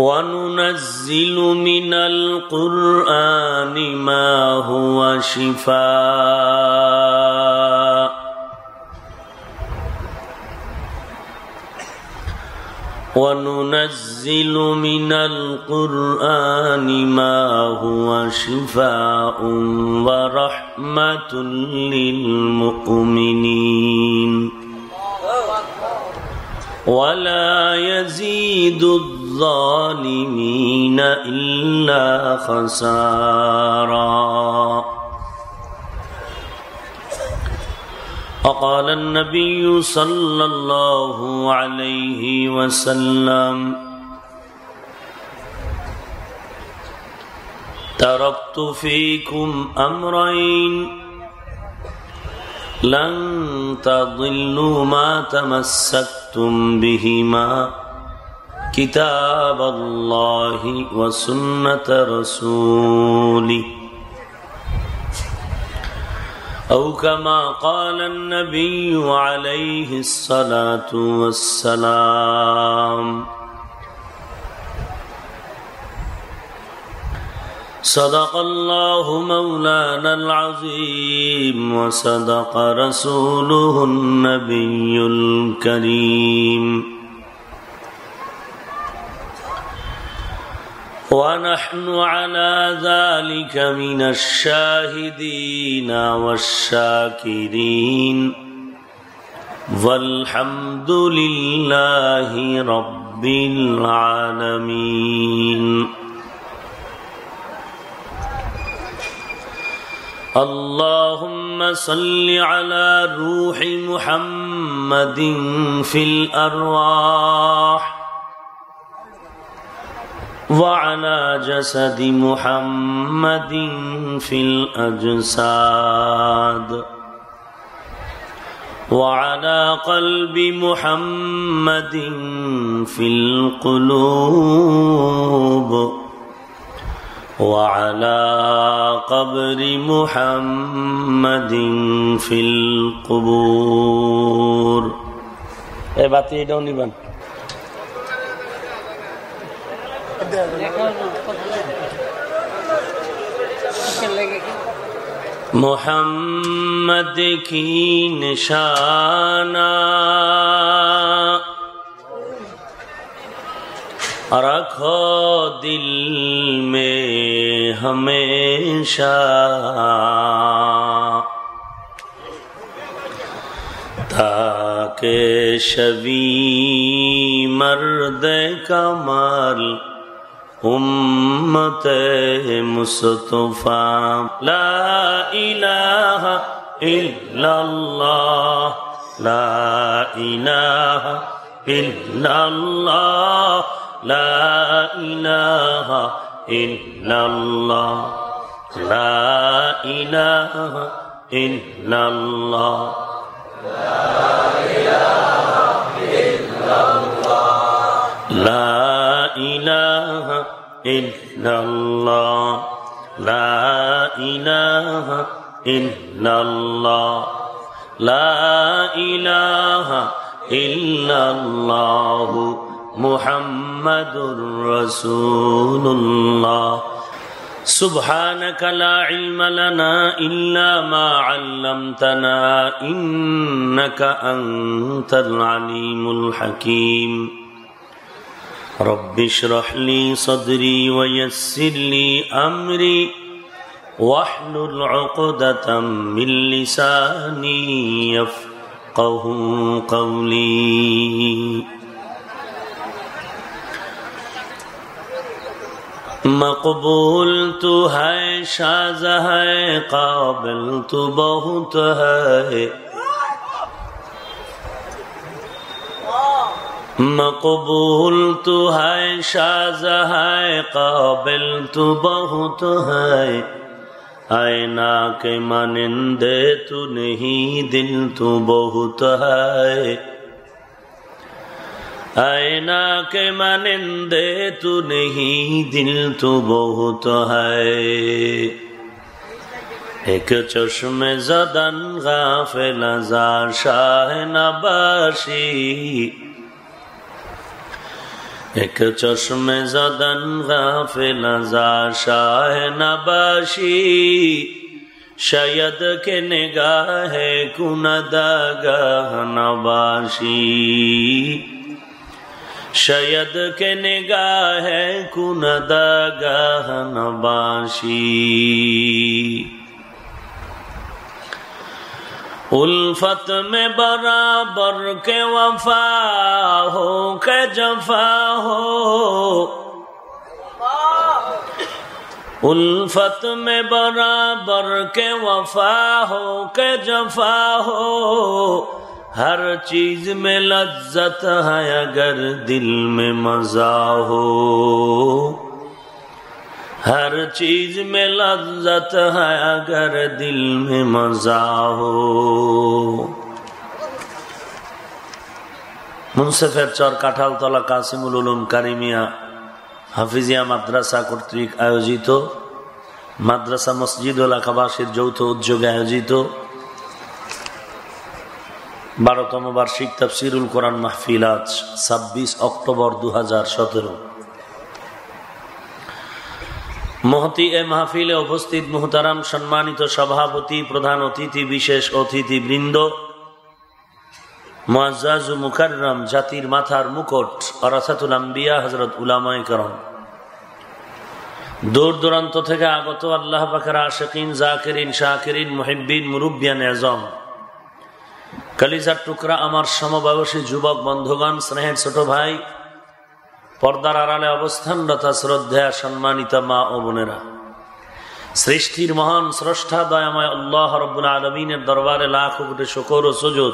وننزل من القرآن ما هو شفاء. وننزل من القرآن ما هو شفاء ورحمة للمؤمنين. ولا يزيد الظالمين إلا خسارا. وقال النبي صلى الله عليه وسلم تركت فيكم أمرين لن تضلوا ما تمسكتم بهما. كتاب الله وسنة رسوله. أو كما قال النبي عليه الصلاة والسلام صدق الله مولانا العظيم وصدق رسوله النبي الكريم. ونحن على ذلك من الشاهدين والشاكرين. والحمد لله رب العالمين. اللهم صل على روح محمد في الأرواح. وعلى جسد محمد في الأجساد. وعلى قلب محمد في القلوب. وعلى قبر محمد في القبور. باتي دوني بان محمد کی نشانہ۔ رکھو دل میں ہمیشہ۔ تاکہ شبی مرد کمال امت مصطفیٰ لا الہ إلا اللہ لا الہ إلا اللہ لا الہ إلا اللہ لا الہ إلا اللہ لا الہ الا اللہ لا إله إلا الله. لا إله إلا الله. لا إله إلا الله. محمد رسول الله. سبحانك لا علم لنا إلا ما علمتنا. إنك أنت العليم الحكيم. رب اشرح لي صدري ويسر لي أمري واحلل عقدة من لساني يفقه قولي. مقبول تو ہے شاز ہے قابل تو بہت ہے مقبول تو ہے شاز ہے قابل تو بہت ہے آئینہ کے مانندے تو نہیں دل تو بہت ہے آئینہ کے مانندے تو نہیں دل تو بہت ہے ایک چشم زدن غافل زار شاہ نباشی ایک چشم زدن غافل ازا شاہ نباشی، شاید کے نگاہ کند گاہ نباشی۔ شاید کے نگاہ کند گاہ نباشی۔ الفت میں برابر کے وفا ہو کے جفا ہو۔ الفت میں برابر کے وفا ہو کے جفا ہو۔ ہر چیز میں لذت ہے اگر دل میں مزہ ہو۔ ہر চিজ میں لذت ہے اگر دل میں مزہ ہو মুন্সেফের চর কাঁঠালতলা কাসিমুল উলুম কারিমিয়া হাফিজিয়া মাদ্রাসা কর্তৃক আয়োজিত মাদ্রাসা মসজিদ এলাকাবাসীর যৌথ উদ্যোগে আয়োজিত বারোতম বার্ষিক তাফসিরুল কোরআন মাহফিল আজ ছাব্বিশ অক্টোবর দু হাজার সতেরো মহতি এ মাহফিলে উপস্থিত মুহতারাম সম্মানিত সভাপতি, প্রধান অতিথি, বিশেষ অতিথি বৃন্দ মোয়াজু মুকাররম, জাতির মাথার মুকট অরাসাতুল আম্বিয়া হজরত উলামায় করম। দূর দূরান্ত থেকে আগত আল্লাহ পাখার আশকিন, জাকিরিন, শাকিরিন মুহিবিন মুরুবিয়ান এজম। কালিজার টুকরা আমার সমবয়সী যুবক বন্ধুগণ, স্নেহের ছোট ভাই পর্দার আড়ালে অবস্থানরতা শ্রদ্ধা সম্মানিত মা ও বোনেরা। সৃষ্টির মহান স্রষ্টা দয়াময় আল্লাহ রব্বুল আলমিনের দরবারে লাখ কোটি শকর ও সুযোগ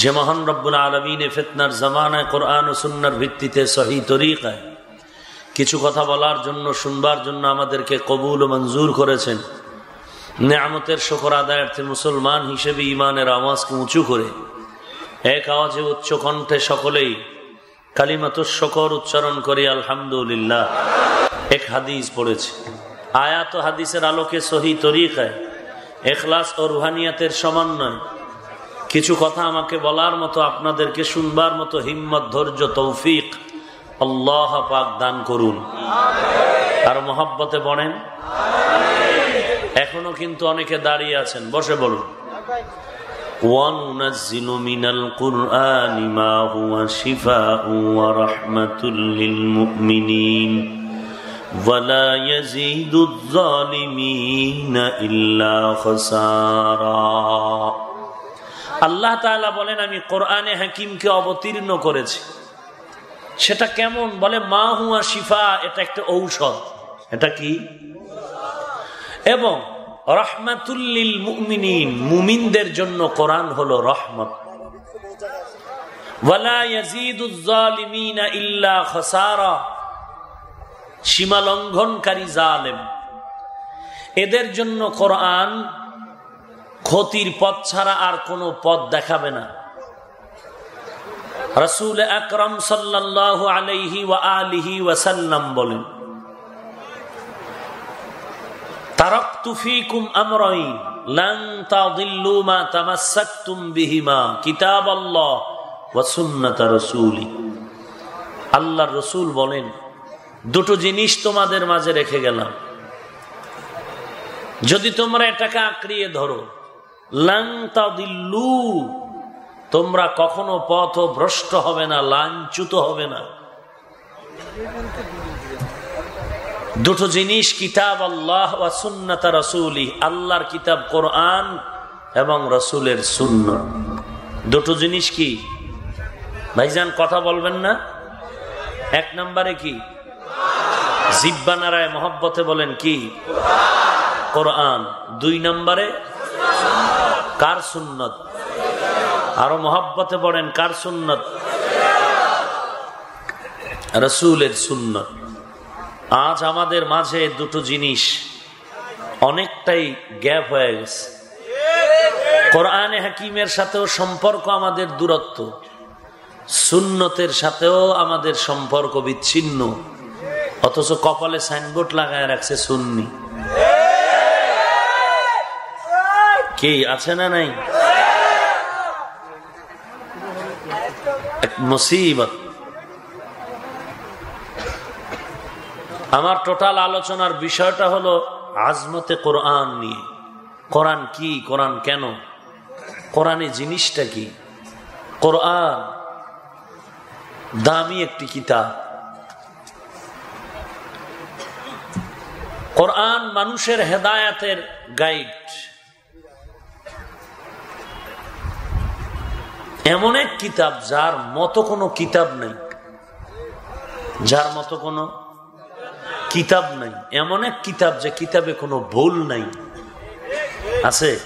যে মহান রব্বুল আলমিনে ফেতনার জামানায় কোরআন ও সুন্নার ভিত্তিতে সহি তরিকায় কিছু কথা বলার জন্য, শুনবার জন্য আমাদেরকে কবুল ও মঞ্জুর করেছেন। নেয়ামতের শকর আদায়ার্থে মুসলমান হিসেবে ইমানের আওয়াজকে উঁচু করে, এক আওয়াজে উচ্চ কণ্ঠে সকলেই কালিমাত শকর উচ্চারণ করি, আলহামদুলিল্লাহ। এক হাদিস পড়েছে। আয়াত হাদিসের আলোকে সহি তরিকায়, এখলাস ও রুহানিয়াতের সমন্বয় কিছু কথা আমাকে বলার মতো, আপনাদেরকে শুনবার মতো হিম্মত, ধৈর্য, তৌফিক আল্লাহ পাক দান করুন। আর মহাব্বতে বলেন, এখনও কিন্তু অনেকে দাঁড়িয়ে আছেন, বসে বলুন। وننزل من القرآن ما هو شفاء ورحمة للمؤمنين ولا يزيد الظالمين إلا خسارا আল্লাহ তাআলা বলেন আমি কোরআনে হাকিমকে অবতীর্ণ করেছি সেটা কেমন বলে মা হুয়া শিফা এটা একটা ঔষধ এটা কি এবং রহমাতুল্লিল মুমিনিন, মুমিনদের জন্য কোরআন হলো রহমত। সীমা লঙ্ঘনকারী জালেম। এদের জন্য কোরআন ক্ষতির পথ ছাড়া আর কোনো পথ দেখাবে না। রসুল আকরম সাল্লাহ আলাইহি ওয়া আলিহি ওয়াসাল্লাম বলেন তারাকতু ফীকুম আমরাইন মা বলেন, দুটো জিনিস তোমাদের মাঝে রেখে গেলাম। যদি তোমরা এটাকে আঁকড়িয়ে ধরো লাং তাদিল্লু, তোমরা কখনো পথ ভ্রষ্ট হবে না, লাঞ্ছুত হবে না। দুটো জিনিস, কিতাব আল্লাহ সুন্নতা রসুলি, আল্লাহর কিতাব কোরআন এবং রসুলের শূন্য দুটো জিনিস কি? ভাইজান, কথা বলবেন না? এক নম্বরে কি? জিব্বা নারায় মহব্বতে বলেন কি? কোরআন। দুই নম্বরে, কার সুন্নত? আরও মহব্বতে পড়েন কার সুন্নত? রসুলের সুন্নত। আজ আমাদের মাঝে দুটো জিনিস অনেকটাই গ্যাপ হয়ে গেছে। কোরআনে হাকিমের সাথেও সম্পর্ক আমাদের দূরত্ব। সুন্নতের সাথেও আমাদের সম্পর্ক বিচ্ছিন্ন। অথচ কপালে সাইনবোর্ড লাগায় রাখছে সুন্নি। কি আছে না নাই? মুসিবত। আমার টোটাল আলোচনার বিষয়টা হলো আজমতে কোরআন নিয়ে। কোরআন কি? কোরআন কেন? কোরআনে জিনিসটা কি? কোরআন দামি একটি কিতাব। কোরআন মানুষের হেদায়াতের গাইড। এমন এক কিতাব যার মতো কোনো কিতাব নেই। যার মতো কোনো কিতাব নাই। এমন এক কিতাব যে কিতাবে কোনো ভুল নাই। আছে?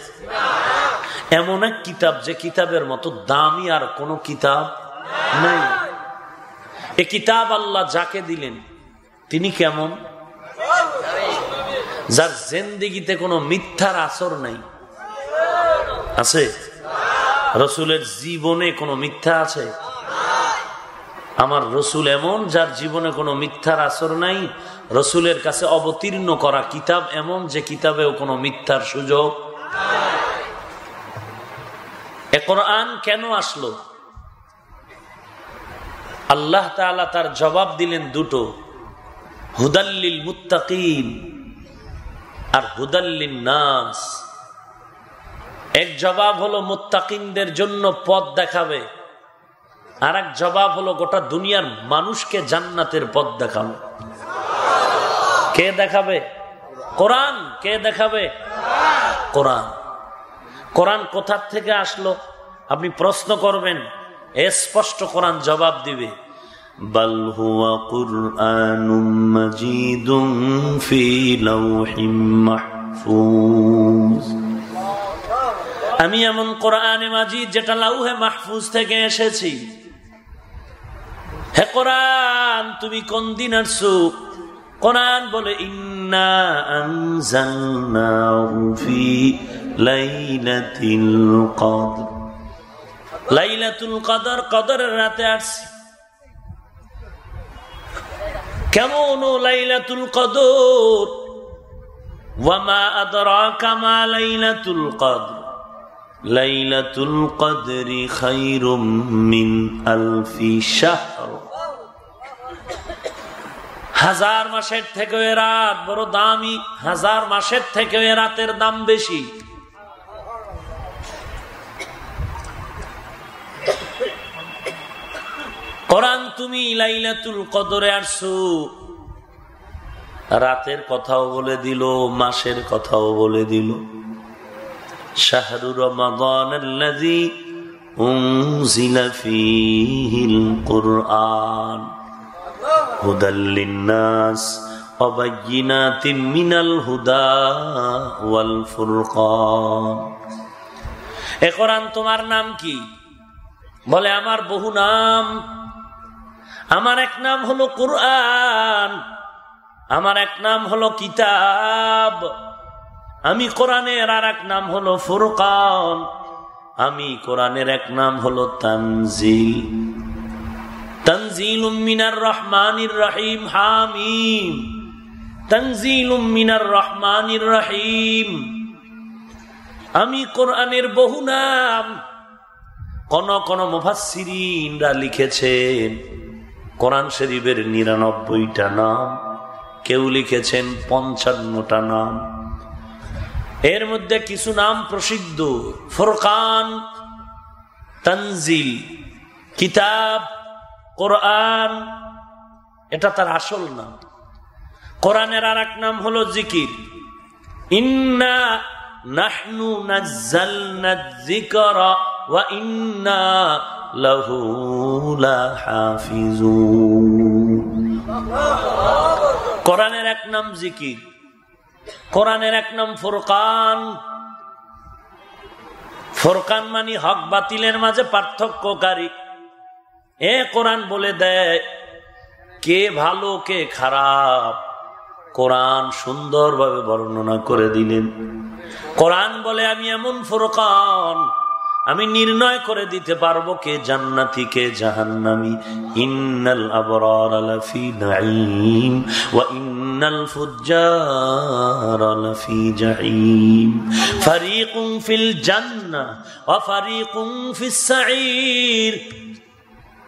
এমন এক কিতাব যে কিতাবের মতো দামি আর কোনো কিতাব নাই। এ কিতাব আল্লাহ যাকে দিলেন, তিনি কেমন? যার জেন্দিগিতে কোনো মিথ্যার আসর নাই। আছে? রসুলের জীবনে কোনো মিথ্যা আছে? আমার রসুল এমন যার জীবনে কোনো মিথ্যার আসর নাই রসুলের কাছে অবতীর্ণ করা কিতাব এমন যে কিতাবেও কোনো মিথ্যার সুযোগ? এ কোরআন কেন আসলো? আল্লাহ তালা তার জবাব দিলেন দুটো। হুদাল্লিল মুত্তাকিম আর হুদাল্লিন নাস। এক জবাব হলো মুত্তাকিনদের জন্য পথ দেখাবে। আর এক জবাব হলো গোটা দুনিয়ার মানুষকে জান্নাতের পথ দেখাবে। কে দেখাবে? কোরআন? কে দেখাবে? কোরআন। কোরআন কোথার থেকে আসলো? আপনি প্রশ্ন করবেন, এ স্পষ্ট কোরআন জবাব দিবে। আমি এমন কোরআনে মাজিদ যেটা লাউহে মাহফুজ থেকে এসেছি। হে কোরআন, তুমি কোন দিন আসছো? কোরআন বলে, ইন্না আনজালনাহু ফি লাইলাতিল কদর। লাইলাতুল কদর, কদরের রাতে আসছি। কেমন লাইলাতুল কদর? ওয়ামা আদরাকা মা লাইলাতুল কদর। লাইলাতুল কদরি খায়রুম মিন আলফি শাহর। হাজার মাসের থেকে রাত বড় দামি, হাজার মাসের থেকে রাতের দাম বেশি। কোরআন তুমি ইলাইলাতুল কদরে আসু রাতের কথাও বলে দিল, মাসের কথাও বলে দিল। শাহরুর রমাদান উম উনজিলা ফীহিল কুরআন। হুদাল্লিন্নাস অবাগিনাতি মিনাল হুদা ওয়াল এ তোমার নাম কি? বলে, আমার বহু নাম। আমার এক নাম হলো কোরআন। আমার এক নাম হলো কিতাব। আমি কোরআনের আর এক নাম হলো ফুরকান। আমি কোরআনের এক নাম হলো তানজিল। মিনার রহিম, হামিম। মিনার রহমানির রহিম। আমি কোরআনের বহু নাম কোন কোন মুফাসিরিনরা লিখেছেন। কোরআন শরীফের নিরানব্বইটা নাম, কেউ লিখেছেন পঞ্চান্নটা নাম। এর মধ্যে কিছু নাম প্রসিদ্ধ। ফোরকান, তনজিল, কিতাব কোরআন, এটা তার আসল নাম। কোরআনের আর এক নাম হলো জিকির। ইন্না লাহু কোরআনের এক নাম জিকির, কোরআনের এক নাম ফোরকান। ফোরকান মানি হক বাতিলের মাঝে পার্থক্যকারী। এ কোরআন বলে দেয়, কে ভালো, কে খারাপ, কোরআন সুন্দরভাবে বর্ণনা করে দিলেন। কোরআন বলে, আমি এমন ফোরকান, আমি নির্ণয় করে দিতে পারব কে জান্নাতি, কে জাহান্নামি। জাহিম ফিল জান্নাহ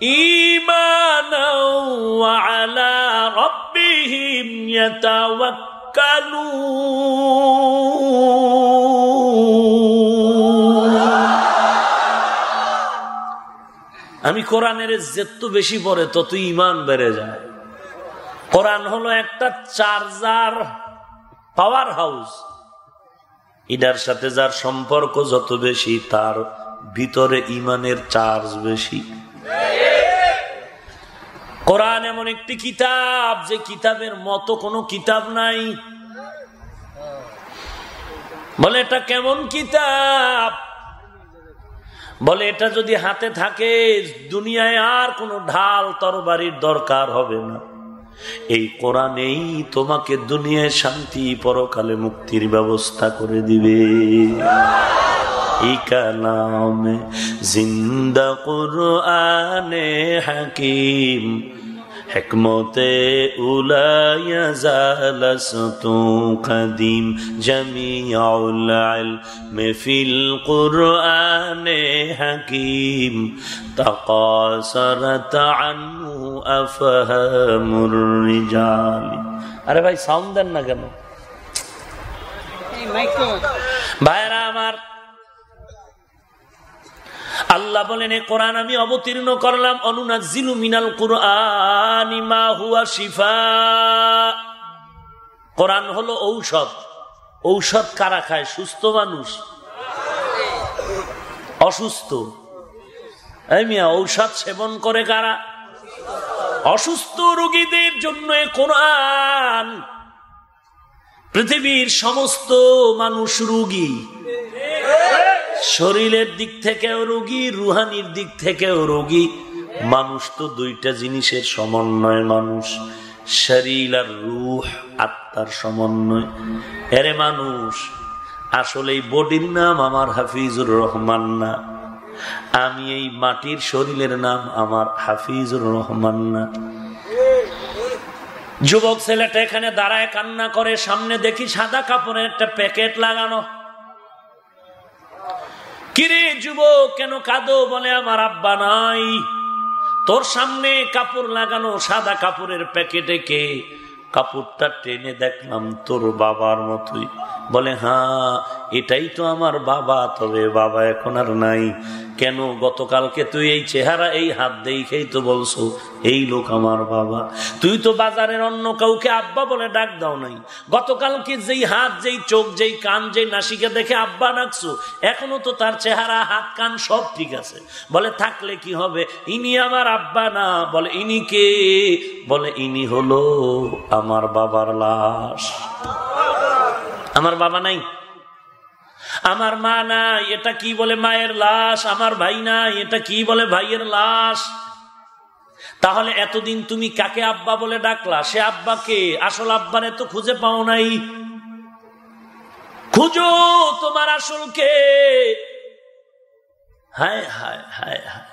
إيمانا وعلى ربهم يتوكلون আমি কোরআনের যেত বেশি পড়ে তত ইমান বেড়ে যায় কোরআন হলো একটা চার্জার পাওয়ার হাউস ইডার সাথে যার সম্পর্ক যত বেশি তার ভিতরে ইমানের চার্জ বেশি কোরআন এমন একটি কিতাব যে কিতাবের মতো কোনো কিতাব নাই। বলে, এটা কেমন কিতাব? বলে, এটা যদি হাতে থাকে, দুনিয়ায় আর কোনো ঢাল তরবারির দরকার হবে না। এই কোরআনেই তোমাকে দুনিয়ায় শান্তি, পরকালে মুক্তির ব্যবস্থা করে দিবে। এই কালামে জিন্দা কোরআনে হাকিম حکمت اولا يزالست قديم جميع العلم في القرآن حكيم تقاصرت عنه أفهام الرجال আরে ভাই সাউন্ড দেন না কেন ভাইরা আমার আল্লাহ বলেন, এ কোরআন আমি অবতীর্ণ করলাম অনুনাজিলু মিনাল কোরআন হুয়া শিফা। কোরআন হলো ঔষধ। ঔষধ কারা খায়? সুস্থ মানুষ। অসুস্থ। ঔষধ সেবন করে কারা? অসুস্থ রোগীদের জন্য কোরআন। পৃথিবীর সমস্ত মানুষ রুগী। শরীরের দিক থেকেও রোগী, রুহানির দিক থেকেও রোগী। মানুষ তো দুইটা জিনিসের সমন্বয় মানুষ। শরীর আর রুহ, আত্মার সমন্বয়। এরে মানুষ, আসলে এই বডির নাম আমার হাফিজুর রহমান না। আমি এই মাটির শরীরের নাম আমার হাফিজুর রহমান না। যুবক ছেলেটা এখানে দাঁড়ায় কান্না করে, সামনে দেখি সাদা কাপড়ের একটা প্যাকেট লাগানো। কিরে যুব কেন কাদো বলে আমার আব্বা নাই? তোর সামনে কাপড় লাগানো সাদা কাপড়ের প্যাকেটে কে কাপড়টা টেনে দেখলাম তোর বাবার মতোই। বলে হ্যাঁ এটাই তো আমার বাবা, তবে বাবা এখন আর নাই। কেন গতকালকে তুই এই চেহারা এই হাত দেখেই তো বলছো, এই লোক আমার বাবা। তুই তো বাজারের অন্য কাউকে আব্বা বলে ডাক দাও নাই। গতকালকে যেই হাত, যেই চোখ, যেই কান, যেই নাসিকে দেখে আব্বা ডাকছো, এখনও তো তার চেহারা, হাত, কান সব ঠিক আছে। বলে, থাকলে কি হবে? ইনি আমার আব্বা না। বলে, ইনি কে? বলে, ইনি হলো আমার বাবার লাশ। আমার বাবা নাই? আমার মা নাই, এটা কি বলে মায়ের লাশ? আমার ভাই নাই, এটা কি বলে ভাইয়ের লাশ? তাহলে এতদিন তুমি কাকে আব্বা বলে ডাকলা? সে আব্বাকে আসল আব্বারে তো খুঁজে পাও নাই। খুঁজো তোমার আসলকে হায় হায় হায় হায়।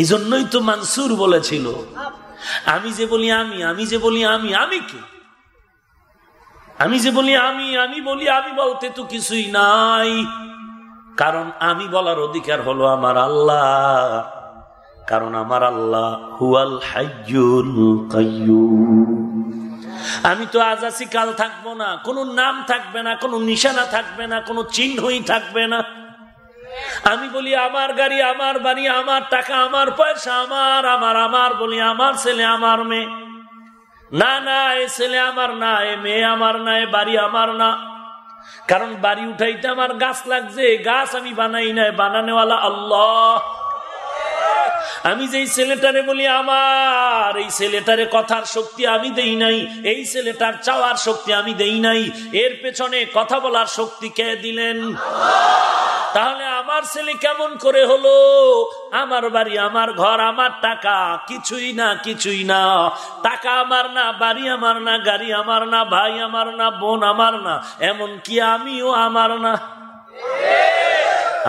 এই জন্যই তো মানসুর বলেছিল, আমি যে বলি আমি আমি যে বলি আমি আমি কে? আমি যে বলি আমি আমি বলি, আমি বলতে তো কিছুই নাই। কারণ আমি বলার অধিকার হলো আমার আল্লাহ। কারণ আমার আল্লাহ হুয়াল হাইয়ুল আমি তো আজ আছি, কাল থাকব না। কোনো নাম থাকবে না, কোনো নিশানা থাকবে না, কোনো চিহ্নই থাকবে না। আমি বলি আমার গাড়ি, আমার বাড়ি, আমার টাকা, আমার পয়সা, আমার আমার আমার বলি আমার ছেলে, আমার মেয়ে। না না, এ ছেলে আমার না, এ মেয়ে আমার না, এ বাড়ি আমার না। কারণ বাড়ি উঠাইতে আমার গাছ লাগছে গাছ আমি বানাই নাই, বানানেওয়ালা আল্লাহ। আমি যেই ছেলেটারে বলি, আমার এই ছেলেটারে কথার শক্তি আমি দেই নাই, এই ছেলেটার চাওয়ার শক্তি আমি দেই নাই, এর পেছনে কথা বলার শক্তি কে দিলেন? তাহলে আমার ছেলে কেমন করে হলো? আমার বাড়ি, আমার ঘর, আমার টাকা, কিছুই না কিছুই না। টাকা আমার না, বাড়ি আমার না, গাড়ি আমার না, ভাই আমার না, বোন আমার না এমন কি আমিও আমার না।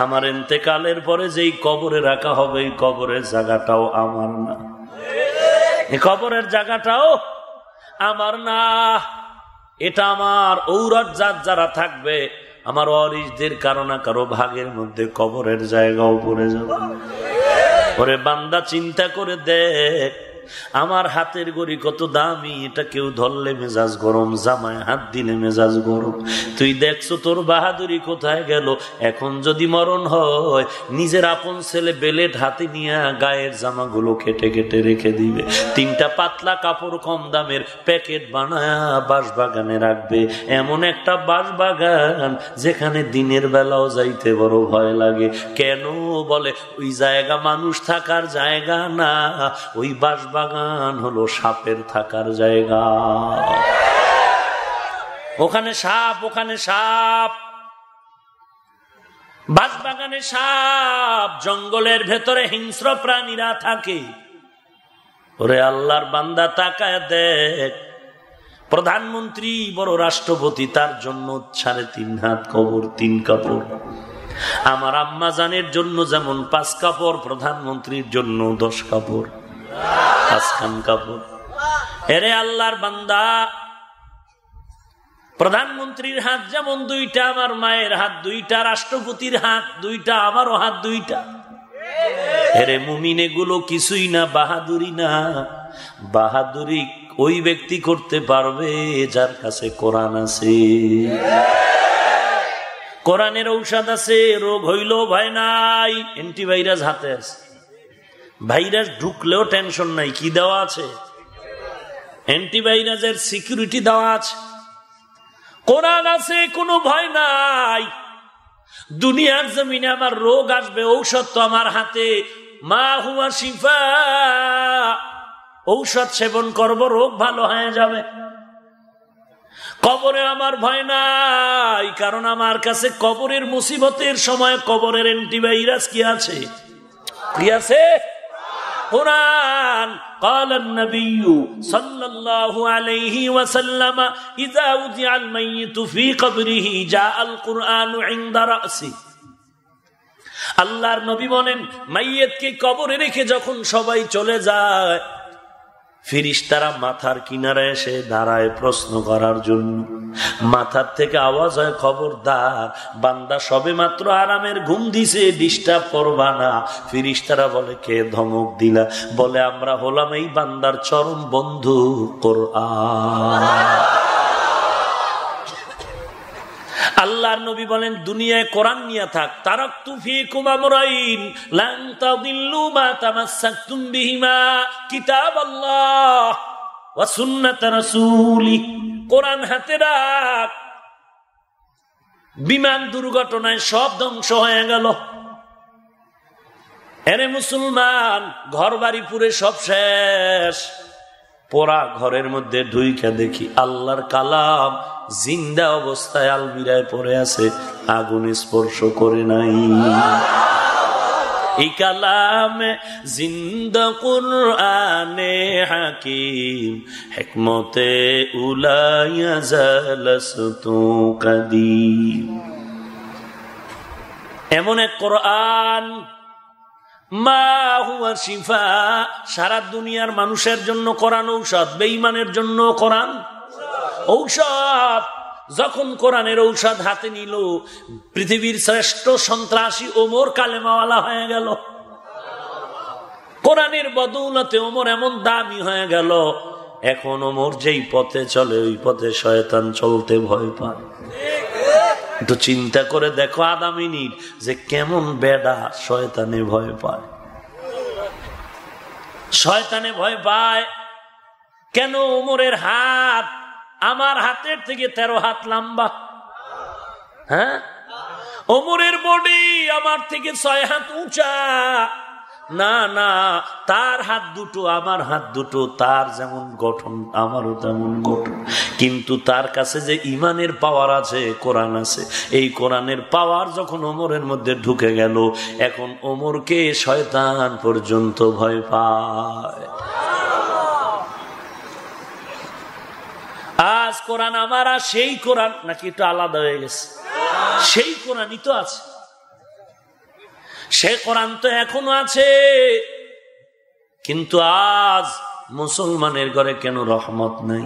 আমার এতেকালের পরে যেই কবরে রাখা হবে, এই কবরের জায়গাটাও আমার না। এই কবরের জায়গাটাও আমার না। এটা আমার ঔরত জাত যারা থাকবে, আমার অরিজদের কারও না কারও ভাগের মধ্যে কবরের জায়গাও পড়ে যাবে। ওরে বান্দা, চিন্তা করে দেখ আমার হাতের গড়ি কত দামি, এটা কেউ ধরলে মেজাজ গরম, জামায় হাত দিলে মেজাজ গরম। তুই দেখছ তোর বাহাদুরি কোথায় গেল? এখন যদি মরণ হয়, নিজের আপন ছেলে বেলেট হাতে নিয়ে গায়ের জামাগুলো কেটে কেটে রেখে দিবে। তিনটা পাতলা কাপড় কম দামের প্যাকেট বানায় বাঁশ বাগানে রাখবে। এমন একটা বাঁশ বাগান যেখানে দিনের বেলাও যাইতে বড় ভয় লাগে। কেন বলে, ওই জায়গা মানুষ থাকার জায়গা না। ওই বাঁশ বাগান হলো সাপের থাকার জায়গা। ওখানে সাপ ওখানে সাপ। বাগানে সাপ, জঙ্গলের ভেতরে হিংস্র প্রাণীরা থাকে। ওরে আল্লাহর বান্দা তাকায় দেখ, প্রধানমন্ত্রী, বড় রাষ্ট্রপতি, তার জন্য সাড়ে তিন হাত কবর, তিন কাপড়। আমার আম্মা জানের জন্য যেমন পাঁচ কাপড়, প্রধানমন্ত্রীর জন্য দশ কাপড়। এরে আল্লাহর বান্দা, প্রধানমন্ত্রীর হাত যেমন দুইটা, আমার মায়ের হাত দুইটা, রাষ্ট্রপতির হাত দুইটা, আমারও হাত দুইটা। এরে মুমিনে গুলো কিছুই না, বাহাদুরি না। বাহাদুরি ওই ব্যক্তি করতে পারবে যার কাছে কোরআন আছে। কোরআনের ঔষধ আছে, রোগ হইল ভয় নাই, অ্যান্টিভাইরাস হাতে আছে। ভাইরাস ঢুকলেও টেনশন নাই, কি দেওয়া আছে? অ্যান্টিভাইরাসের সিকিউরিটি দেওয়া আছে। কোরআন আছে, কোনো ভয় নাই। দুনিয়ার জমিনে আমার রোগ আসবে, ঔষধ তো আমার হাতে। মা হুয়া শিফা। ঔষধ সেবন করব, রোগ ভালো হয়ে যাবে। কবরে আমার ভয় নাই, কারণ আমার কাছে কবরের মুসিবতের সময় কবরের অ্যান্টিভাইরাস কি আছে? কি আছে? কোরআন قال النبي صلى الله عليه وسلم إذا وضع الميت في قبره جاء القرآن عند رأسه আল্লাহর নবী বলেন মাইয়েতকে কবরে রেখে যখন সবাই চলে যায় ফিরিস্তারা মাথার কিনারে এসে দাঁড়ায় প্রশ্ন করার জন্য মাথার থেকে আওয়াজ হয়, খবরদার, বান্দা সবে মাত্র আরামের ঘুম দিছে, ডিস্টার্ব করবা না। ফিরিস্তারা বলে, কে ধমক দিলা? বলে, আমরা হলাম এই বান্দার চরম বন্ধু, কোরআন। আল্লাহর নবী বলেন, দুনিয়ায় কোরআন নিয়ে থাক। তারক তুফি কুমামরাইন লাং তাদিল্লু মা তামাসসাকতুম বিহিমা। কিতাব আল্লাহ। কোরআন হাতে রাখ। বিমান দুর্ঘটনায় সব ধ্বংস হয়ে গেল। এরে মুসলমান ঘর বাড়ি পুরে সব শেষ। পোড়া ঘরের মধ্যে ঢুইকা দেখি আল্লাহর কালাম জিন্দা অবস্থায় আলমিরায় পড়ে আছে, আগুন স্পর্শ করে নাই। কালামে জিন্দা কুরআনে হাকিম, হেকমতে উলাইয়া জালাসতু এমন এক কোরআন, মা শিফা, সারা দুনিয়ার মানুষের জন্য কোরআন ঔষধ বেইমানের জন্য কোরআন ঔষধ। যখন কোরআনের ঔষধ হাতে নিল, পৃথিবীর শ্রেষ্ঠ সন্ত্রাসী ওমর কালেমাওয়ালা হয়ে গেল। কোরআনের বদৌলতে ওমর এমন দামি হয়ে গেল, এখন ওমর যেই পথে চলে, ওই পথে শয়তান চলতে ভয় পায়। একটু চিন্তা করে দেখো আধা যে কেমন বেডা শয়তানে ভয় পায়। শয়তানে ভয় পায়। কেন ওমরের হাত আমার হাতের থেকে তেরো হাত লম্বা। হ্যাঁ? ওমরের বডি আমার থেকে ছয় হাত উঁচা। না না, তার হাত দুটো, আমার হাত দুটো, তার যেমন গঠন, আমারও তেমন গঠন। কিন্তু তার কাছে যে ইমানের পাওয়ার আছে, কোরআন আছে। এই কোরআনের পাওয়ার যখন ওমরের মধ্যে ঢুকে গেল, এখন ওমরকে শয়তান পর্যন্ত ভয় পায়। আজ কোরআন আমার, আর সেই কোরআন নাকি একটু আলাদা হয়ে গেছে। সেই কোরআনই তো আছে। সে কোরআন তো এখনও আছে। কিন্তু আজ মুসলমানের ঘরে কেন রহমত নাই?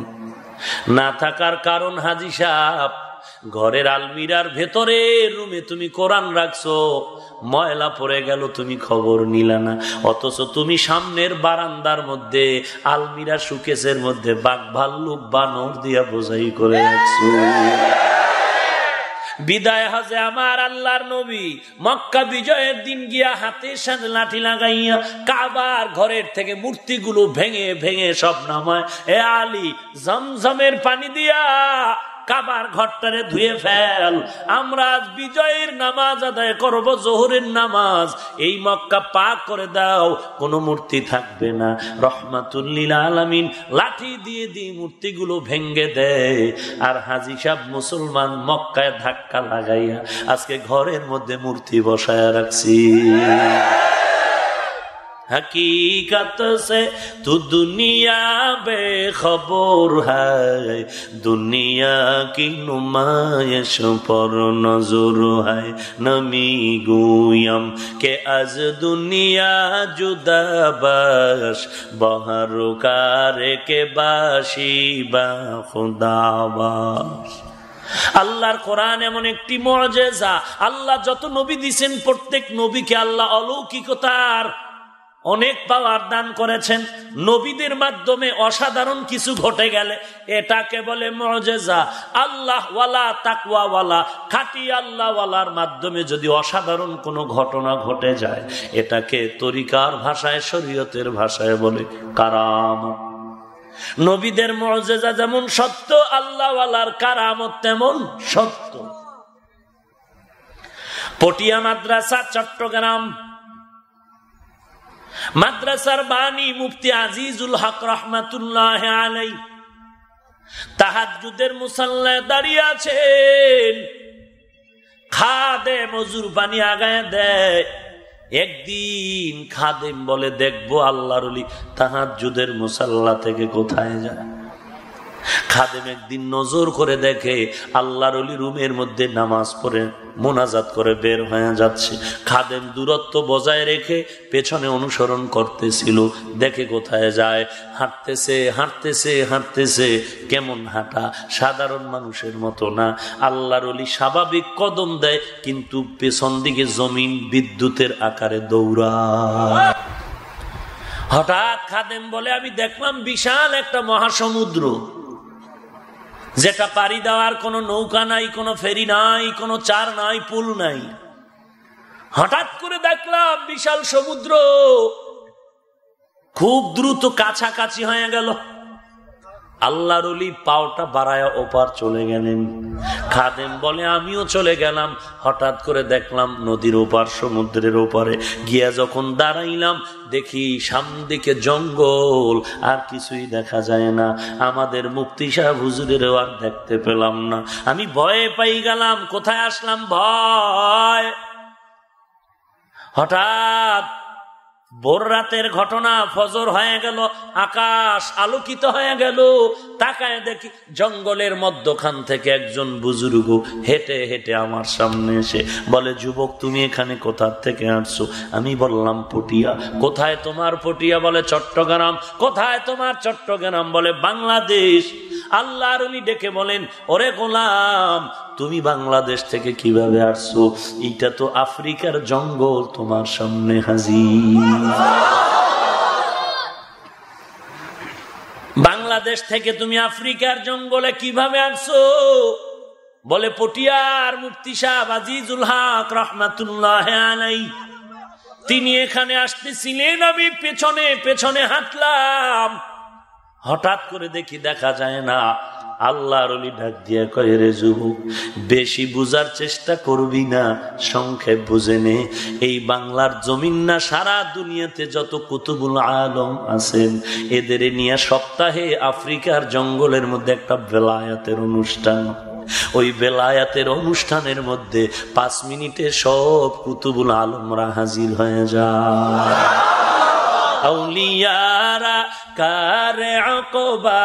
না থাকার কারণ হাজি সাহ ঘরের আলমিরার ভেতরে রুমে তুমি কোরআন রাখছো, ময়লা পড়ে গেল, তুমি খবর নিলা না। অথচ তুমি সামনের বারান্দার মধ্যে, আলমিরা সুকেশের মধ্যে বাঘ ভাল্লুক বানর দিয়া বোঝাই করে রাখছো। বিদায় হাজে আমার আল্লাহর নবী, মক্কা বিজয়ের দিন গিয়া হাতের সাথে লাঠি লাগাইয়া কাবার ঘরের থেকে মূর্তিগুলো ভেঙে ভেঙে সব নামায়। এ আলী, জমজমের পানি দিয়া কাবার ঘরটারে ধুয়ে ফেল। আমরা আজ বিজয়ের নামাজ আদায় করব, জোহরের নামাজ। এই মক্কা পাক করে দাও, কোনো মূর্তি থাকবে না। রহমাতুল্লিল আলামিন লাঠি দিয়ে দিয়ে মূর্তিগুলো ভেঙ্গে দেয় আর হাজি সাহ মুসলমান মক্কায় ধাক্কা লাগাইয়া আজকে ঘরের মধ্যে মূর্তি বসায় রাখছি। हकीकत से तू दुनिया बेखबर है दुनिया की नुमाइश पर नजर है नमी गुयम के अज दुनिया जुदा बस बहर कार के बाशी बा खुदाबास আল্লাহর কোরআন এমন একটি মজেজা আল্লাহ যত নবী দিছেন প্রত্যেক নবীকে আল্লাহ অলৌকিকতার অনেক পাওয়ার দান করেছেন। নবীদের মাধ্যমে অসাধারণ কিছু ঘটে গেলে এটাকে বলে মজেজা। আল্লাহ ওয়ালা তাকওয়াওয়ালা খাটি আল্লাহওয়ালার মাধ্যমে যদি অসাধারণ কোনো ঘটনা ঘটে যায়, এটাকে তরিকার ভাষায়, শরীয়তের ভাষায় বলে কারাম। নবীদের মজেজা যেমন সত্য আল্লাহওয়ালার কারামত তেমন সত্য। পটিয়া মাদ্রাসা, চট্টগ্রাম মাদ্রাসার বাণী মুফতি আজিজুল হক রহমাতুল্লাহ আলাই। তাহাজুদের মুসাল্লায় দাঁড়িয়ে আছেন। খাদে মজুর বাণী আগায় দেয়। একদিন খাদেম বলে, দেখব আল্লাহর তাহাজুদের মুসাল্লা থেকে কোথায় যায়? খাদেম একদিন নজর করে দেখে আল্লাহর অলি রুমের মধ্যে নামাজ পড়ে, মোনাজাত করে বের হয়ে যাচ্ছে। খাদেম দূরত্ব বজায় রেখে পেছনে অনুসরণ করতেছিল, দেখে কোথায় যায়? হাঁটতেছে হাঁটতেছে হাঁটতেছে, কেমন হাঁটা? সাধারণ মানুষের মতো না। আল্লাহর অলি স্বাভাবিক কদম দেয়, কিন্তু পেছন দিকে জমিন বিদ্যুতের আকারে দৌড়া হঠাৎ খাদেম বলে, আমি দেখলাম বিশাল একটা মহাসমুদ্র। যেটা পাড়ি দেওয়ার কোনো নৌকা নাই, কোনো ফেরি নাই, কোনো চার নাই, পুল নাই। হঠাৎ করে দেখলাম বিশাল সমুদ্র। খুব দ্রুত কাছাকাছি হয়ে গেল। আল্লাহর পাওটা বাড়ায় ওপার চলে গেলেন। খাদেম বলে, আমিও চলে গেলাম। হঠাৎ করে দেখলাম নদীর ওপার, সমুদ্রের ওপারে। গিয়া যখন দাঁড়াইলাম, দেখি সামদিকে জঙ্গল, আর কিছুই দেখা যায় না। আমাদের মুক্তি সাহেব হুজুরেরও আর দেখতে পেলাম না। আমি ভয়ে পাই গেলাম, কোথায় আসলাম? ভয়! হঠাৎ ভোর রাতের ঘটনা, ফজর হয়ে গেল, আকাশ আলোকিত হয়ে গেল। তাকায় দেখি জঙ্গলের মধ্যখান থেকে একজন বুজুর্গ হেঁটে হেঁটে আমার সামনে এসে বলে, যুবক, তুমি এখানে কোথার থেকে আসছো? আমি বললাম, পটিয়া। কোথায় তোমার পটিয়া? বলে, চট্টগ্রাম। কোথায় তোমার চট্টগ্রাম? বলে, বাংলাদেশ। আল্লাহর ডেকে বলেন, ওরে গোলাম তুমি বাংলাদেশ থেকে কীভাবে আসছো? এইটা তো আফ্রিকার জঙ্গল তোমার সামনে হাজির। বাংলাদেশ থেকে তুমি আফ্রিকার জঙ্গলে কীভাবে আসছো? বলে পটিয়ার মুক্তি সাহ আজিজুল হক রহমাতুল্লাহ তিনি এখানে আসতেছিলেন, আমি পেছনে পেছনে হাঁটলাম। হঠাৎ করে দেখি দেখা যায় না আল্লাহর ডাক দিয়া কয়ে, রে যুবক, বেশি বুঝার চেষ্টা করবি না, সংক্ষেপ বুঝে নে। এই বাংলার জমিন না, সারা দুনিয়াতে যত কুতুবুল আলম আছেন, এদের নিয়ে সপ্তাহে আফ্রিকার জঙ্গলের মধ্যে একটা বেলায়াতের অনুষ্ঠান। ওই বেলায়াতের অনুষ্ঠানের মধ্যে পাঁচ মিনিটে সব কুতুবুল আলমরা হাজির হয়ে যায়। আউলিয়ারা কারে আকবা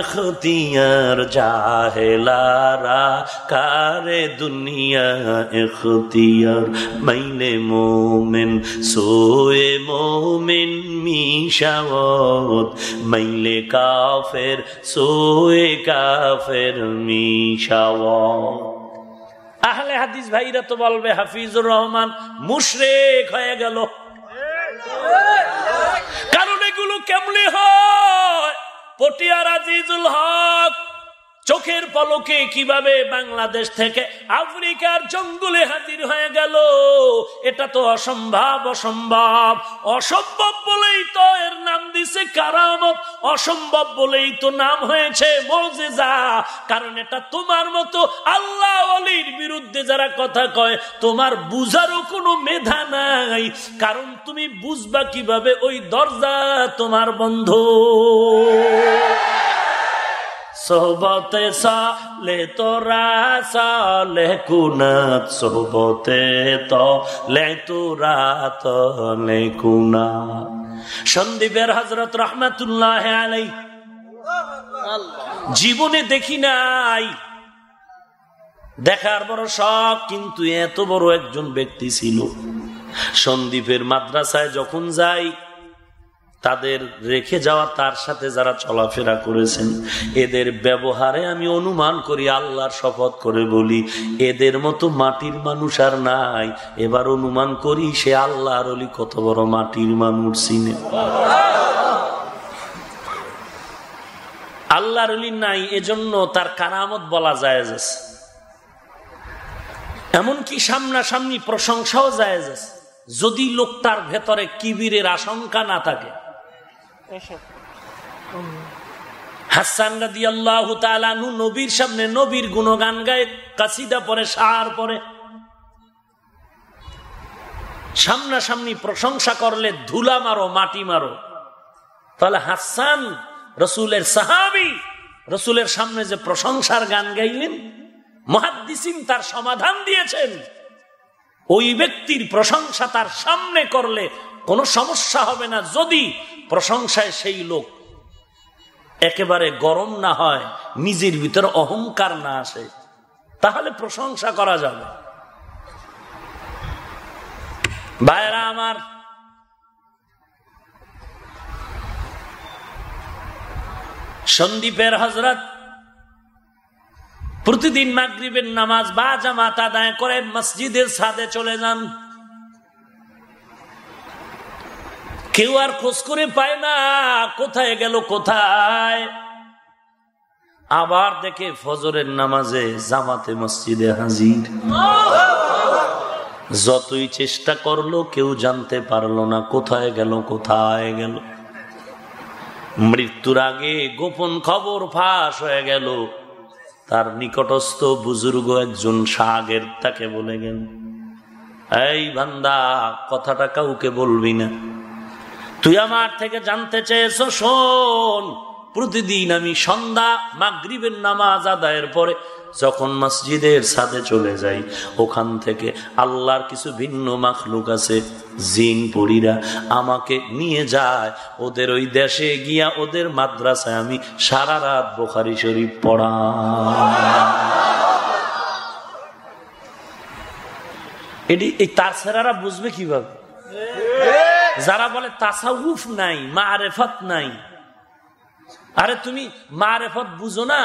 এখতিয়ার জাহেলারা কারে দুনিয়া এখতিয়ার মাইনে মোমেন সোয়ে মোমেন মিশাওত মাইলে কাফের সোয়ে কাফের মিশাওত আহলে হাদিস ভাইরা তো বলবে হাফিজুর রহমান মুশরেক হয়ে গেল। কারণ এগুলো কেমনি হয়? পটিয়ার আজিজুল হক চোখের পলকে কীভাবে বাংলাদেশ থেকে আফ্রিকার জঙ্গলে হাজির হয়ে গেল? এটা তো অসম্ভব অসম্ভব। অসম্ভব বলেই তো এর নাম দিছে কারামত, অসম্ভব বলেই তো নাম হয়েছে মজেজা। কারণ এটা তোমার মতো আল্লাহ অলির বিরুদ্ধে যারা কথা কয়, তোমার বুঝারও কোনো মেধা নাই। কারণ তুমি বুঝবা কীভাবে ওই দরজা তোমার বন্ধ। সোহবতে সালে তোরা সালে কুনাত সোহবতে তো লে তোরা তলে কুনা। সন্দীপের হজরত রহমাতুল্লাহ আলাই জীবনে দেখি নাই। দেখার বড় শখ কিন্তু এত বড় একজন ব্যক্তি ছিল। সন্দীপের মাদ্রাসায় যখন যাই তাদের রেখে যাওয়া, তার সাথে যারা চলাফেরা করেছেন, এদের ব্যবহারে আমি অনুমান করি, আল্লাহর শপথ করে বলি, এদের মতো মাটির মানুষ আর নাই। এবার অনুমান করি, সে আল্লাহর অলি কত বড় মাটির মানুষ চিনে। আল্লাহর অলি নাই, এজন্য তার কারামত বলা যায় এমনকি সামনাসামনি প্রশংসাও যায় যদি লোকটার ভেতরে কিবিরের আশঙ্কা না থাকে হাসান রাদি আল্লাহ নবীর সামনে নবীর গুণগান গায়ে কাসিদা পরে সার পরে। সামনাসামনি প্রশংসা করলে ধুলা মারো, মাটি মারো। তাহলে হাসান রসুলের সাহাবি, রসুলের সামনে যে প্রশংসার গান গাইলেন, মহাদ্দিসিন তার সমাধান দিয়েছেন। ওই ব্যক্তির প্রশংসা তার সামনে করলে কোনো সমস্যা হবে না। যদি প্রশংসায় সেই লোক। একেবারে গরম না হয়, নিজের ভিতরে অহংকার না আসে। তাহলে প্রশংসা করা যাবে। ভাইরা আমার, সন্দীপের হজরত প্রতিদিন মাগরীবের নামাজ বা জামাত আদায় করে মসজিদের সাদে চলে যান। কেউ আর খোঁজ করে পায় না, কোথায় গেল, কোথায়? আবার দেখে ফজরের নামাজে জামাতে মসজিদে হাজির। যতই চেষ্টা করল, কেউ জানতে পারল না, কোথায় গেল কোথায় গেল। মৃত্যুর আগে গোপন খবর ফাঁস হয়ে গেল। তার নিকটস্থ বুজুর্গ একজন সাগের তাকে বলে গেল, এই ভান্দা কথাটা কাউকে বলবি না। তুই আমার থেকে জানতে চেয়েছ, শোন। প্রতিদিন আমি সন্ধ্যা মাগরিবের নামাজ আদায়ের পরে যখন মসজিদের সাথে চলে যাই, ওখান থেকে আল্লাহর কিছু ভিন্ন মাখলুক আছে, জিন পরীরা আমাকে নিয়ে যায়। ওদের ওই দেশে গিয়া ওদের মাদ্রাসায় আমি সারা রাত বোখারি শরীফ পড়া এটি এই তার বুঝবে কীভাবে? যারা বলে তাসাউফ নাই মা আরেফত নাই। আরে তুমি মা রেফত বুঝো না,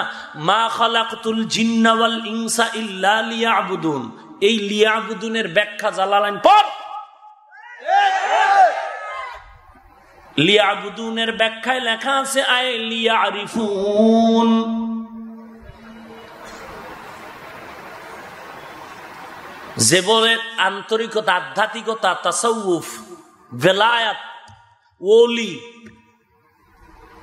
মা খালাকুল জিন্নাওয়াল ইনসা ইল্লা লিয়াবুদুন। এই লিয়াবুদুনের ব্যাখ্যা জালালাইন পর লিয়াবুদুনের ব্যাখ্যায় লেখা আছে, আয় লিয়ারিফুন। বলে আন্তরিকতা, আধ্যাত্মিকতা, তাসাউফ। বেলায়াত ওলি,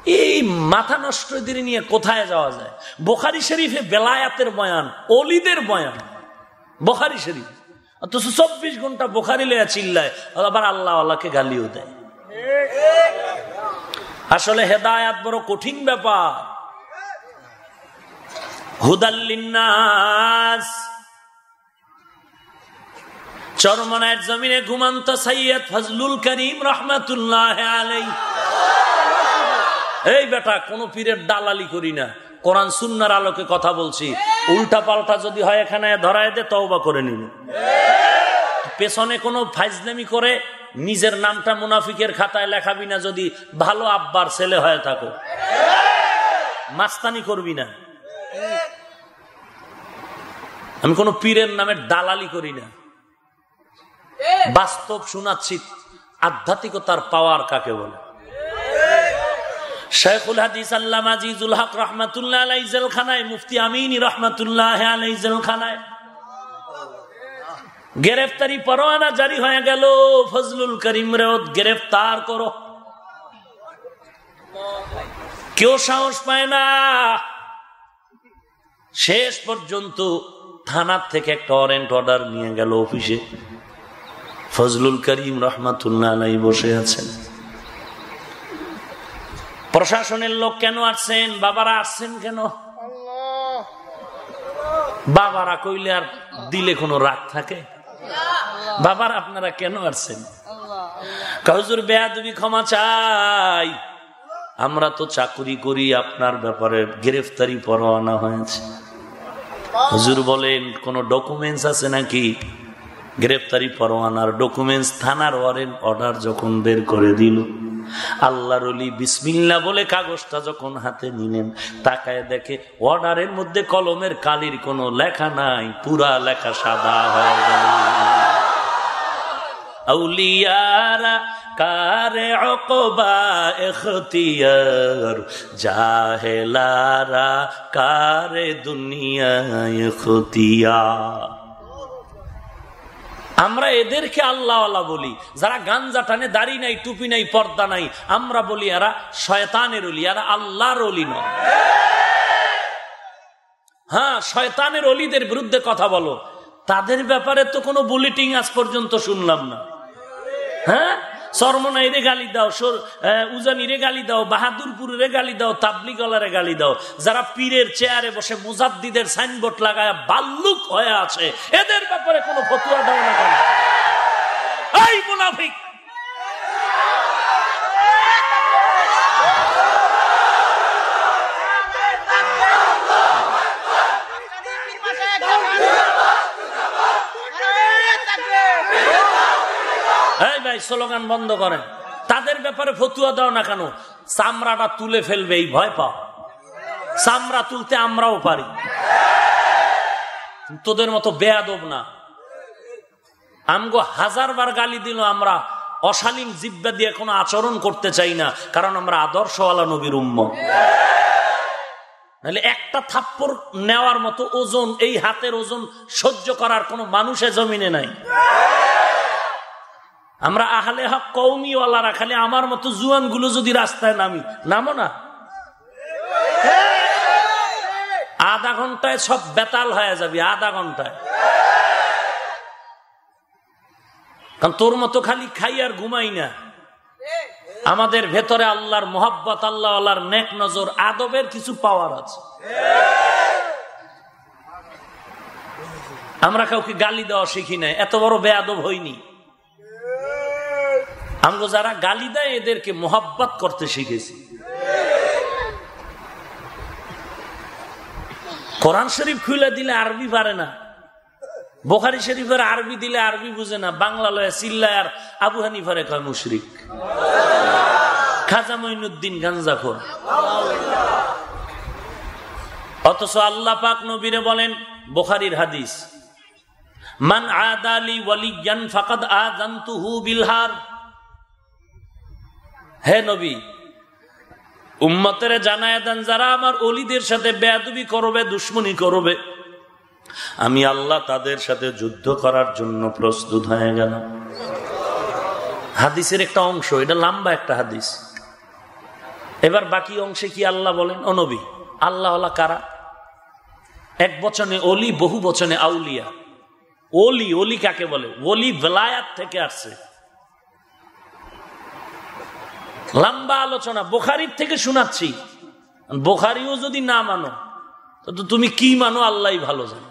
এই মাথা নষ্ট দিয়ে নিয়ে কোথায় যাওয়া যায়? বোখারি শরীফে বেলায়াতের বয়ান অলিদের বয়ান। বোখারি শরীফ। অথচ চব্বিশ ঘণ্টা বোখারি লেয়া চিল্লায়, আবার আল্লাহ আল্লাহকে গালিও দেয়। আসলে হেদায়াত বড় কঠিন ব্যাপার। হুদাল্লিন্নাস চরমনায়ের জমিনে ঘুমান্ত সৈয়দ ফজলুল করিম রহমতুল্লাহ আলাই এই বেটা, কোন পীরের দালালি করি না। কোরআন সুন্নার আলোকে কথা বলছি। উল্টা পাল্টা যদি হয় এখানে ধরায় দে, তওবা করে নিব। পেছনে কোনো ফাইজলামি করে নিজের নামটা মুনাফিকের খাতায় লেখাবি না, যদি ভালো আব্বার ছেলে হয়ে থাকো। মাস্তানি করবি না। আমি কোন পীরের নামে দালালি করি না। বাস্তব শোনাচ্ছি, আধ্যাত্মিকতার পাওয়ার কাকে বলে? শেখুল হাদিস আল্লাহ আজিজুল হক রহমাতুল্লাহ আলাই জেলখানায়, মুফতি আমিনী রহমাতুল্লাহ আলাই জেলখানায়। গ্রেফতারি পরোয়ানা জারি হয়ে গেল, ফজলুল করিম রেওত গ্রেফতার করো। কেউ সাহস পায় না। শেষ পর্যন্ত থানার থেকে একটা ওয়ারেন্ট অর্ডার নিয়ে গেল অফিসে ফজলুল করিম রহমাতুল্লাহ আলাই বসে আছেন। প্রশাসনের লোক কেন আসছেন? বাবারা আসছেন কেন? বাবারা কইলে আর দিলে কোনো রাগ থাকে? বাবার, আপনারা কেন আসছেন? কহজুর বেয়াদবি ক্ষমা চাই। আমরা তো চাকুরি করি, আপনার ব্যাপারে গ্রেফতারি পরোয়ানা হয়েছে। হুজুর বলেন, কোন ডকুমেন্টস আছে নাকি? গ্রেফতারি পরোয়ানার ডকুমেন্টস থানার ওয়ারেন্ট অর্ডার যখন বের করে দিল, আল্লাহর বিসমিল্লা বলে কাগজটা যখন হাতে নিলেন, তাকায় দেখে অর্ডারের মধ্যে কলমের কালির কোনো লেখা নাই, পুরা লেখা সাদা হয়ে গেল। কারে কারে দুনিয়া এখতিয়ার। আমরা এদেরকে আল্লাহ বলি। যারা গাঞ্জা টানে, দাড়ি নাই, টুপি নাই, পর্দা নাই, আমরা বলি এরা শয়তানের অলি, এরা আল্লাহর অলি নয়। হ্যাঁ শয়তানের অলিদের বিরুদ্ধে কথা বলো। তাদের ব্যাপারে তো কোনো বুলেটিং আজ পর্যন্ত শুনলাম না। হ্যাঁ? সরমনাইরে গালি দাও উজানিরে গালি দাও, বাহাদুরপুর রে গালি দাও, তাবলিগলারে গালি দাও। যারা পীরের চেয়ারে বসে মুজাদ্দিদের সাইনবোর্ড লাগায় বাল্লুক হয়ে আছে, এদের ব্যাপারে কোনো ফতুয়া দাও না কেন? এই মুনাফিক! স্লোগান বন্ধ করেন। তাদের ব্যাপারে ফতুয়া দাও না কেন? চামড়াটা তুলে ফেলবে, এই ভয় পাও। চামড়া তুলতে আমরাও পারি। তোদের মতো বেয়াদব না। আমগো হাজার বার গালি দিল আমরা। অশালীন জিব্বা দিয়ে কোনো আচরণ করতে চাই না, কারণ আমরা আদর্শওয়ালা নবীর উম্ম নাহলে একটা থাপ্পর নেওয়ার মতো ওজন, এই হাতের ওজন সহ্য করার কোনো মানুষে জমিনে নাই। আমরা আহলে হক কৌমিওয়ালারা খালি আমার মতো জুয়ানগুলো যদি রাস্তায় নামি, নামো না। আধা ঘন্টায় সব বেতাল হয়ে যাবি, আধা ঘন্টায়। কারণ তোর মতো খালি খাই আর ঘুমাই না। আমাদের ভেতরে আল্লাহর মোহাব্বত আল্লাহ আল্লাহর নেক নজর, আদবের কিছু পাওয়ার আছে। আমরা কাউকে গালি দেওয়া শিখি নাই, এত বড় বেআব হইনি। আমরা যারা গালি দেয়, এদেরকে মোহাব্বত করতে শিখেছি। কোরআন শরীফ খুলে দিলে আরবি পারে না। বোখারি শরীফের আরবি দিলে আরবি বুঝে না। বাংলা লয়ে আর আবু হানিফারে কয় মুশরিক। খাজা মঈনুদ্দিন গাঞ্জাখোর। অথচ আল্লাহ পাক নবীরে বলেন, বোখারির হাদিস, মান আদালি ওয়ালিয়ান ফাকাদ আযানতুহু বিলহার হে নবী, উম্মতের জানায় দেন, যারা আমার অলিদের সাথে বেয়াদবি করবে, দুশ্মনী করবে, আমি আল্লাহ তাদের সাথে যুদ্ধ করার জন্য প্রস্তুত হয়ে গেল হাদিসের একটা অংশ, এটা লম্বা একটা হাদিস। এবার বাকি অংশে কি আল্লাহ বলেন? অনবী আল্লাহ কারা? এক বচনে অলি, বহু বচনে আউলিয়া। ওলি ওলি কাকে বলে? ওলি বেলায়াত থেকে আসছে। লম্বা আলোচনা, বোখারির থেকে শোনাচ্ছি। বোখারিও যদি না মানো, তো তুমি কি মানো আল্লাহ ভালো জানো।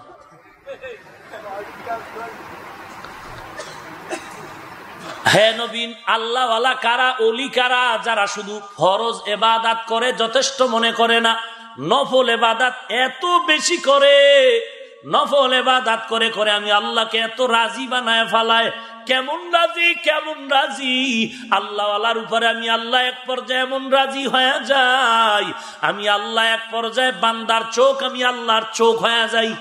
হ্যাঁ নবীন আল্লাহ কারা অলি কারা, যারা শুধু ফরজ এবাদাত করে, যথেষ্ট মনে করে না, নফল এবাদাত এত বেশি করে, নফল এবাদাত করে করে আমি আল্লাহকে এত রাজি বানায় ফালায় কেমন রাজি কেমন রাজি? আল্লাহওয়ালার উপরে আমি আল্লাহ এক পর্যায়ে এমন রাজি হয়ে যাই। আমি আল্লাহ এক পর্যায়ে, বান্দার চোখ আমি আল্লাহর চোখ হয়ে যাই।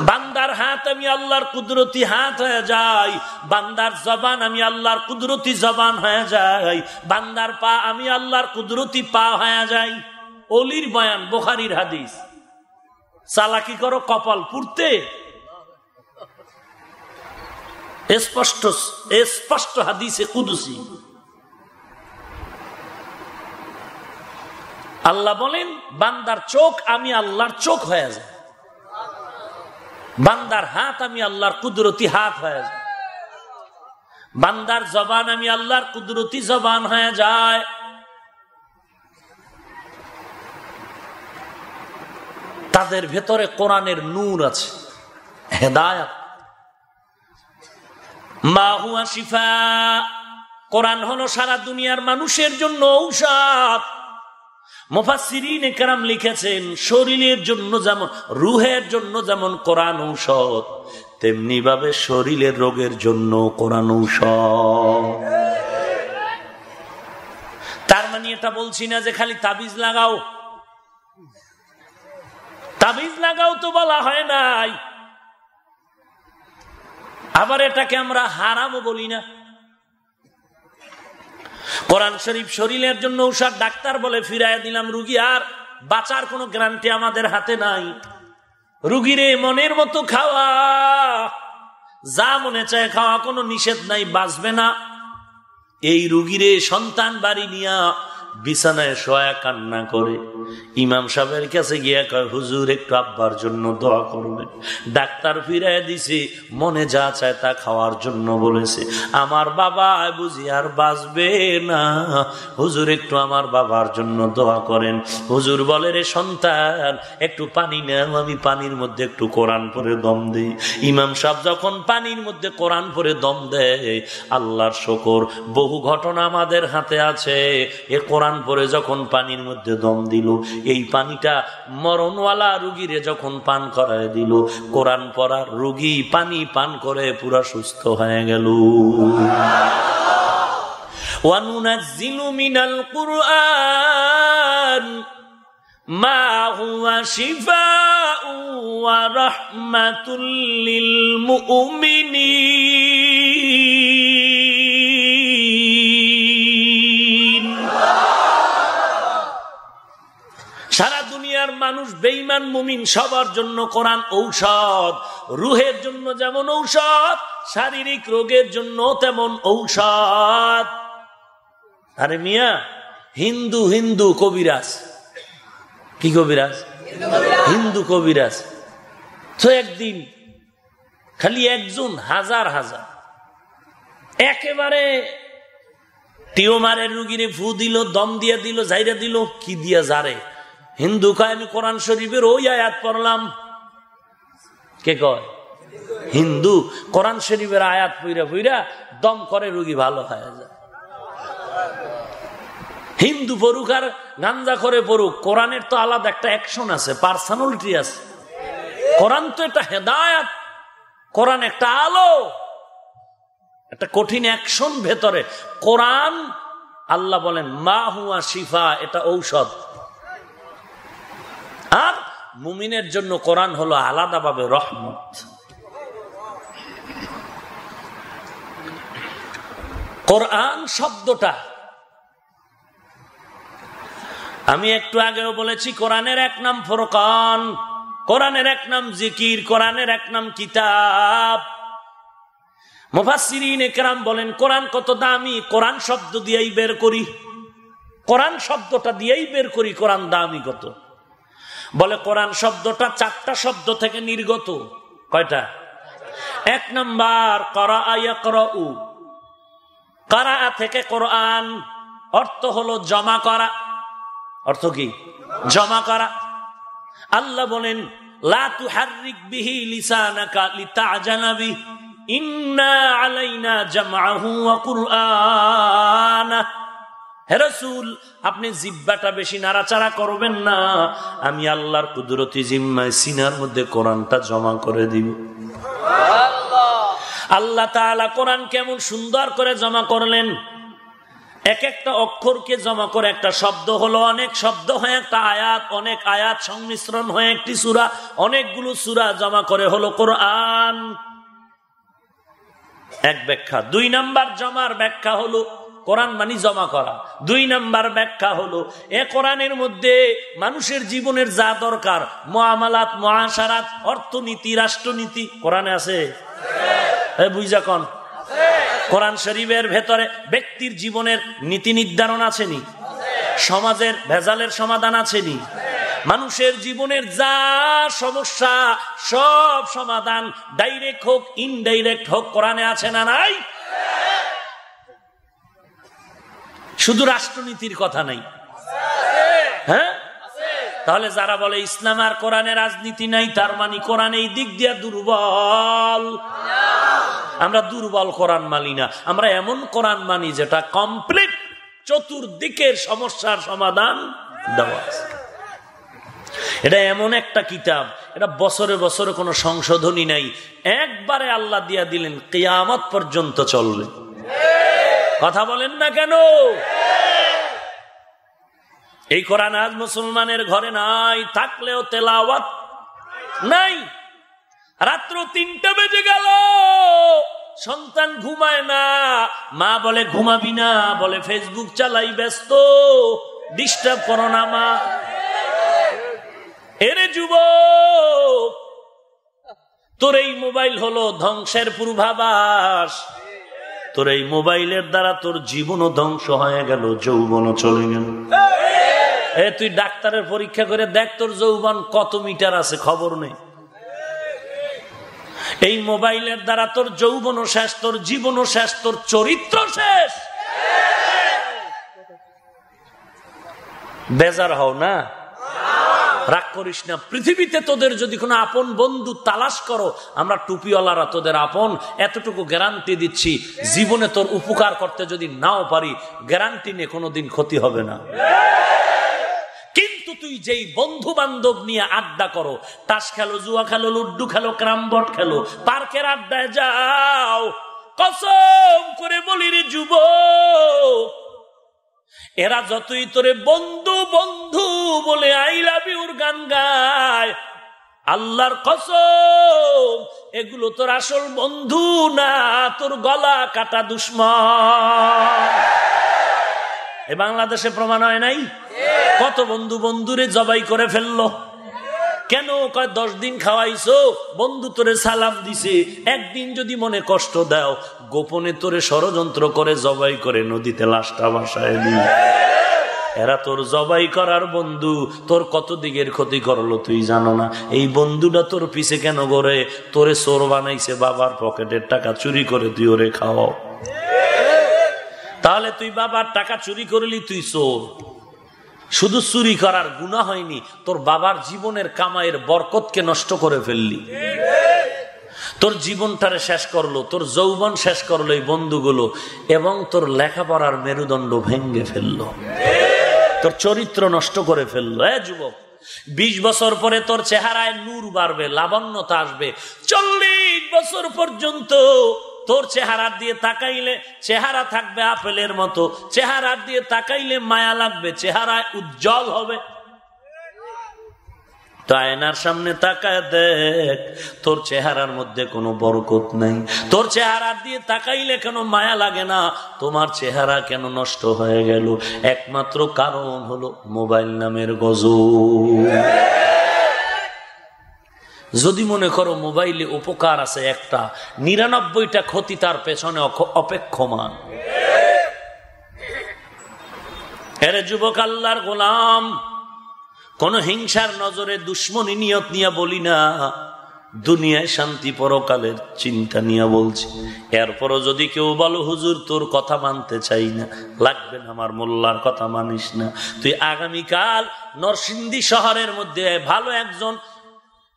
বান্দার হাত আমি আল্লাহর কুদরতি হাত হয়ে যাই। বান্দার জবান আমি আল্লাহর কুদরতি জবান হয়ে যাই। বান্দার পা আমি আল্লাহর কুদরতি পা হয়ে যাই। অলির বয়ান, বোখারির হাদিস। চালাকি করো, কপাল পুরতে স্পষ্ট স্পষ্ট হাদিসে কুদুসি। আল্লাহ বলেন, বান্দার চোখ আমি আল্লাহর চোখ হয়ে যায়। বান্দার হাত আমি আল্লাহর কুদরতি হাত হয়ে যায়। বান্দার জবান আমি আল্লাহর কুদরতি জবান হয়ে যায়। তাদের ভেতরে কোরআনের নূর আছে, হেদায়াত। মাহুয়া শিফা। কোরআন হলো সারা দুনিয়ার মানুষের জন্য ঔষধ। মুফাসসিরিন কেরাম লিখেছেন, শরীরের জন্য যেমন, রুহের জন্য যেমন কোরআন ঔষধ, তেমনি ভাবে শরীরের রোগের জন্য কোরআন ঔষধ। তার মানে এটা বলছি না যে খালি তাবিজ লাগাও। তাবিজ লাগাও তো বলা হয় নাই। আবার এটাকে আমরা হারামও বলি না। কোরআন শরীফ শরীরের জন্য ঔষধ ডাক্তার বলে ফিরাই দিলাম, রুগী আর বাঁচার কোনো গ্রান্টি আমাদের হাতে নাই। রুগীরে মনের মতো খাওয়া, যা মনে চায় খাওয়া কোনো নিষেধ নাই, বাঁচবে না। এই রুগীরে সন্তান বাড়ি নিয়া বিছানায় শোয়া কান্না করে। ইমাম সাহেবের কাছে গিয়া কয়, হুজুর, একটু আব্বার জন্য দোয়া করবেন। ডাক্তার ফিরাই দিছে, মনে যা চায় তা খাওয়ার জন্য বলেছে। আমার বাবা বুঝি আর বাঁচবে না। হুজুর, একটু আমার বাবার জন্য দোয়া করেন। হুজুর বলে, রে সন্তান, একটু পানি নেও, আমি পানির মধ্যে একটু কোরআন পরে দম দিই। ইমাম সাহেব যখন পানির মধ্যে কোরআন পরে দম দেয়, আল্লাহর শকর, বহু ঘটনা আমাদের হাতে আছে। এ কোরআন পরে যখন পানির মধ্যে দম দিল এই পানিটা মরণওয়ালা রুগীরে যখন পান করায় দিল কোরআন পড়ার রুগী পানি পান করে পুরা সুস্থ হয়ে গেল وننزل من القرآن ما هو شفاء ورحمة للمؤمنين সারা দুনিয়ার মানুষ বেইমান মুমিন, সবার জন্য কোরআন ঔষধ। রুহের জন্য যেমন ঔষধ, শারীরিক রোগের জন্য তেমন ঔষধ। আরে মিয়া, হিন্দু হিন্দু কবিরাজ। কি কবিরাজ? হিন্দু কবিরাজ। তো একদিন, খালি একজন, হাজার হাজার। একেবারে টিওমারের রুগীরে ফু দিল, দম দিয়া দিল জাইরা দিল, কি দিয়া যারে? হিন্দু কয়, আমি কোরআন শরীফের ওই আয়াত পড়লাম। কে কয়? হিন্দু। কোরআন শরীফের আয়াত পুইরা পুইরা দম করে রুগী ভালো হয়ে যায়। হিন্দু পড়ুক আর গাঞ্জা করে পড়ুক, কোরআনের তো আলাদা একটা অ্যাকশন আছে পার্সোনালিটি আছে। কোরআন তো একটা হেদায়াত, কোরআন একটা আলো। একটা কঠিন অ্যাকশন ভেতরে। কোরআন, আল্লাহ বলেন, মা হুয়া শিফা, এটা ঔষধ। মুমিনের জন্য কোরআন হলো আলাদাভাবে রহমত। কোরআন শব্দটা, আমি একটু আগেও বলেছি, কোরআনের এক নাম ফোরকান, কোরআনের এক নাম জিকির, কোরআনের এক নাম কিতাব। মুফাসসিরিন একরাম বলেন, কোরআন কত দামি, কোরআন শব্দ দিয়েই বের করি। কোরআন শব্দটা দিয়েই বের করি, কোরআন দামি কত। বলে কোরআন শব্দটা চারটা শব্দ থেকে নির্গত। কয়টা? এক নাম্বার করা উ থেকে কোরআন, অর্থ হলো জমা করা। অর্থ কি? জমা করা। আল্লাহ বলেন আলাইনা জামআহু ওয়া কুরআনা হে রসুল আপনি জিব্বাটা বেশি নাড়াচাড়া করবেন না। আমি আল্লাহর কুদরতি জিম্মায় সিনার মধ্যে কোরআনটা জমা করে দিব। আল্লাহ তাআলা কোরআন কেমন সুন্দর করে জমা করলেন। এক একটা অক্ষরকে জমা করে একটা শব্দ হলো অনেক শব্দ হয়ে একটা আয়াত অনেক আয়াত সংমিশ্রণ হয়ে একটি সুরা অনেকগুলো সুরা জমা করে হলো কোরআন। এক ব্যাখ্যা। দুই নাম্বার জমার ব্যাখ্যা হলো কোরআন মানি জমা করা। দুই নাম্বার ব্যাখ্যা হলো, এ কোরআনের মধ্যে মানুষের জীবনের যা দরকার, মহামালাত, মহাসারাত, অর্থনীতি, রাষ্ট্রনীতি, কোরআনে আছে? বুঝা কন। কোরআন শরীফের ভেতরে ব্যক্তির জীবনের নীতি নির্ধারণ আছেনি সমাজের ভেজালের সমাধান আছেনি মানুষের জীবনের যা সমস্যা, সব সমাধান ডাইরেক্ট হোক ইনডাইরেক্ট হোক, কোরআনে আছে না নাই? শুধু রাষ্ট্রনীতির কথা নাই। হ্যাঁ? তাহলে যারা বলে ইসলাম আর কোরআনে রাজনীতি নাই, তার মানে কোরআন এই দিক দিয়ে দুর্বল। আমরা দুর্বল কোরআন মানি না। আমরা এমন কোরআন মানি যেটা কমপ্লিট চতুর্দিকের সমস্যার সমাধান দেওয়া এটা এমন একটা কিতাব, এটা বছরে বছরে কোনো সংশোধনী নাই। একবারে আল্লাহ দিয়া দিলেন, কেয়ামত পর্যন্ত চলবে। কথা বলেন না কেন? এই কোরআন আজ মুসলমানের ঘরে নাই, থাকলেও তেলাওয়াত নাই। রাত্র তিনটা বেজে গেল, সন্তান ঘুমায় না। মা বলে, ঘুমাবি না। বলে, ফেসবুক চালাই ব্যস্ত, ডিস্টার্ব করো না মা। এরে যুব তোর এই মোবাইল হলো ধ্বংসের পূর্বাভাস। তোর এই মোবাইলের দ্বারা তোর জীবনও ধ্বংস হয়ে গেল, যৌবনও চলে গেল। এ, তুই ডাক্তারের পরীক্ষা করে দেখ তোর যৌবন কত মিটার আছে, খবর নেই। এই মোবাইলের দ্বারা তোর যৌবনও শেষ, তোর জীবনও শেষ, তোর চরিত্র শেষ। বেজার হও না। রাগ করিস না। পৃথিবীতে তোদের যদি কোনো আপন বন্ধু তালাশ করো, আমরা টুপিওয়ালারা তোদের আপন, এতটুকু গ্যারান্টি দিচ্ছি। জীবনে তোর উপকার করতে যদি নাও পারি, গ্যারান্টি নিয়ে কোনোদিন ক্ষতি হবে না। কিন্তু তুই যেই বন্ধু বান্ধব নিয়ে আড্ডা করো, তাস খেলো, জুয়া খেলো লুড্ডু খেলো ক্রামবট খেলো, পার্কের আড্ডায় যাও, কসম করে বলি রে যুবক এরা যতই তোরে বন্ধু বন্ধু বলে আই লাভ ইউর গান গায়, আল্লাহর কসম, এগুলো তোর আসল বন্ধু না, তোর গলা কাটা দুশ্মন। এ বাংলাদেশে প্রমাণ হয় নাই? কত বন্ধু বন্ধুরে জবাই করে ফেলল। কেন কয়, দশ দিন খাওয়াইছো, বন্ধু তোরে সালাম দিছে, একদিন যদি মনে কষ্ট দাও গোপনে তোরে ষড়যন্ত্র করে জবাই করে নদীতে লাশটা বাসায় দি এরা তোর জবাই করার বন্ধু, তোর কত দিকের ক্ষতি করল তুই জানো না? এই বন্ধুটা তোর পিছে কেন করে তোরে চোর বানাইছে বাবার পকেটের টাকা চুরি করে তুই ওরে খাওয়াও। তাহলে তুই বাবার টাকা চুরি করলি তুই চোর। শুধু চুরি করার গুণা হয়নি, তোর বাবার জীবনের কামাইয়ের বরকতকে নষ্ট করে ফেললি। তোর জীবনটারে শেষ করল, তোর যৌবন শেষ করল এই বন্ধুগুলো, এবং তোর লেখাপড়ার মেরুদণ্ড ভেঙ্গে ফেলল। তোর চরিত্র নষ্ট করে ফেলল। হ্যাঁ যুবক, বিশ বছর পরে তোর চেহারায় নূর বাড়বে, লাবণ্যতা আসবে। চল্লিশ বছর পর্যন্ত তোর চেহারা দিয়ে তাকাইলে চেহারা থাকবে আপেলের মতো, চেহারা দিয়ে তাকাইলে মায়া লাগবে, চেহারায় উজ্জ্বল হবে। তো আয়নার সামনে তাকায় দেখ, তোর চেহারার মধ্যে কোনো বরকত নাই। তোর চেহারা দিয়ে তাকাইলে কেন মায়া লাগে না? তোমার চেহারা কেন নষ্ট হয়ে গেল? একমাত্র কারণ হলো মোবাইল নামের গজ যদি মনে করো মোবাইলে উপকার আছে একটা, নিরানব্বইটা ক্ষতি তার পেছনে অপেক্ষমান। এর যুবক আল্লাহর গোলাম কোন হিংসার নজরে দুশ্মনী নিয়ত নিয়ে বলি না। দুনিয়ায় শান্তি পরকালের চিন্তা নিয়ে বলছে। এরপরও যদি কেউ বলো, হুজুর, তোর কথা মানতে চাই না। লাগবে না, আমার মোল্লার কথা মানিস না। তুই আগামীকাল নরসিংদী শহরের মধ্যে ভালো একজন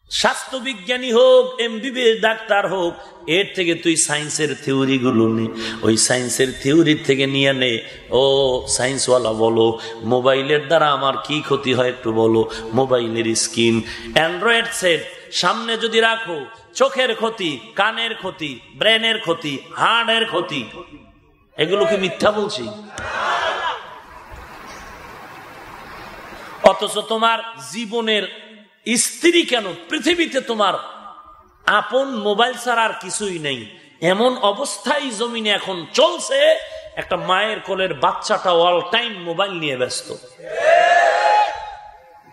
স্বাস্থ্যবিজ্ঞানী হোক এমবিবিএস ডাক্তার হোক, এর থেকে তুই সায়েন্সের থিওরি গুলো নে। ওই সায়েন্সের থিওরির থেকে নিয়ে নে। ও সায়েন্সওয়ালা বলো, মোবাইলের দ্বারা আমার কি ক্ষতি হয় একটু বলো। মোবাইলের স্ক্রিন, অ্যান্ড্রয়েড সেট, সামনে যদি রাখো, চোখের ক্ষতি, কানের ক্ষতি, ব্রেনের ক্ষতি হার্টের ক্ষতি। এগুলো কি মিথ্যা বলছি? অথচ তোমার জীবনের স্ত্রী কেন? পৃথিবীতে তোমার আপন মোবাইল ছাড়া আর কিছুই নেই। এমন অবস্থায় জমিনে এখন চলছে, একটা মায়ের কোলের বাচ্চাটা অল টাইম মোবাইল নিয়ে ব্যস্ত।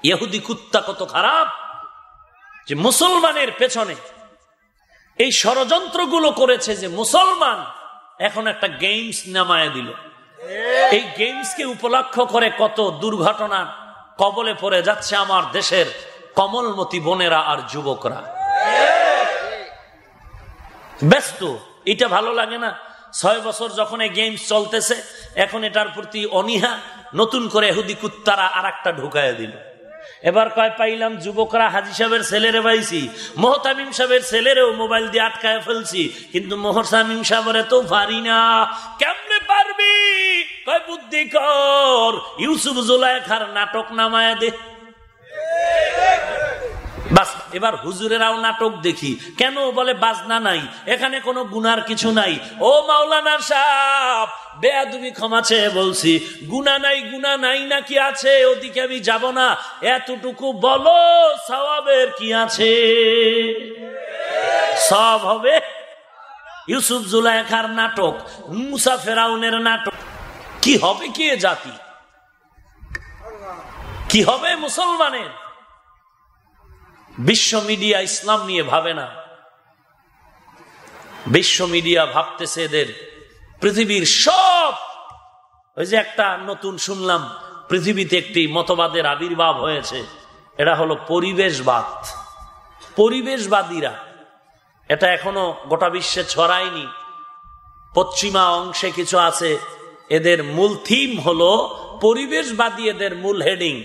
ইহুদি কুত্তা কত খারাপ যে মুসলমানের পেছনে। এই ষড়যন্ত্রগুলো করেছে যে মুসলমান এখন একটা গেমস নামায় দিল। এই গেমসকে উপলক্ষ করে কত দুর্ঘটনা কবলে পড়ে যাচ্ছে আমার দেশের কমলমতি বোনেরা আর যুবকরা। ব্যস্ত, এটা ভালো লাগে না। ছয় বছর যখন এই গেমস চলতেছে, এখন এটার প্রতি অনিহা, নতুন করে হুদি কুত্তারা আর একটা ঢুকায় দিল। এবার কয়, পাইলাম যুবকরা, হাজি সাহেবের ছেলেরে পাইছি, মোহতামিম সাহেবের ছেলেরেও মোবাইল দিয়ে আটকায় ফেলছি, কিন্তু মোহতামিম সাহেবের তো পারি না। কেমনে পারবি? কয়, বুদ্ধি কর। ইউসুফ জোলায় খার নাটক নামায় দে। এবার হুজুরেরাও নাটক দেখি। কেন বলে বাজনা নাই? এখানে কোনো গুনার কিছু নাই। ও মাওলানা সাহ বেয়া তুমি ক্ষমা চেয়ে বলছি গুনা নাই গুনা নাই না কি আছে? ওদিকে আমি যাব না। এতটুকু বলো সবাবের কি আছে? সব হবে? ইউসুফ জুলাইখার নাটক, মুসা ফেরাউনের নাটক। কি হবে কে জাতি? কি হবে মুসলমানের? বিশ্ব মিডিয়া ইসলাম নিয়ে ভাবে না। বিশ্ব মিডিয়া ভাবতেছে এদের পৃথিবীর সব ওই যে একটা নতুন শুনলাম, পৃথিবীতে একটি মতবাদের আবির্ভাব হয়েছে। এটা হলো পরিবেশবাদ। পরিবেশবাদীরা। এটা এখনও গোটা বিশ্বে ছড়ায়নি। পশ্চিমা অংশে কিছু আছে। এদের মূল থিম হলো পরিবেশবাদী এদের মূল হেডিং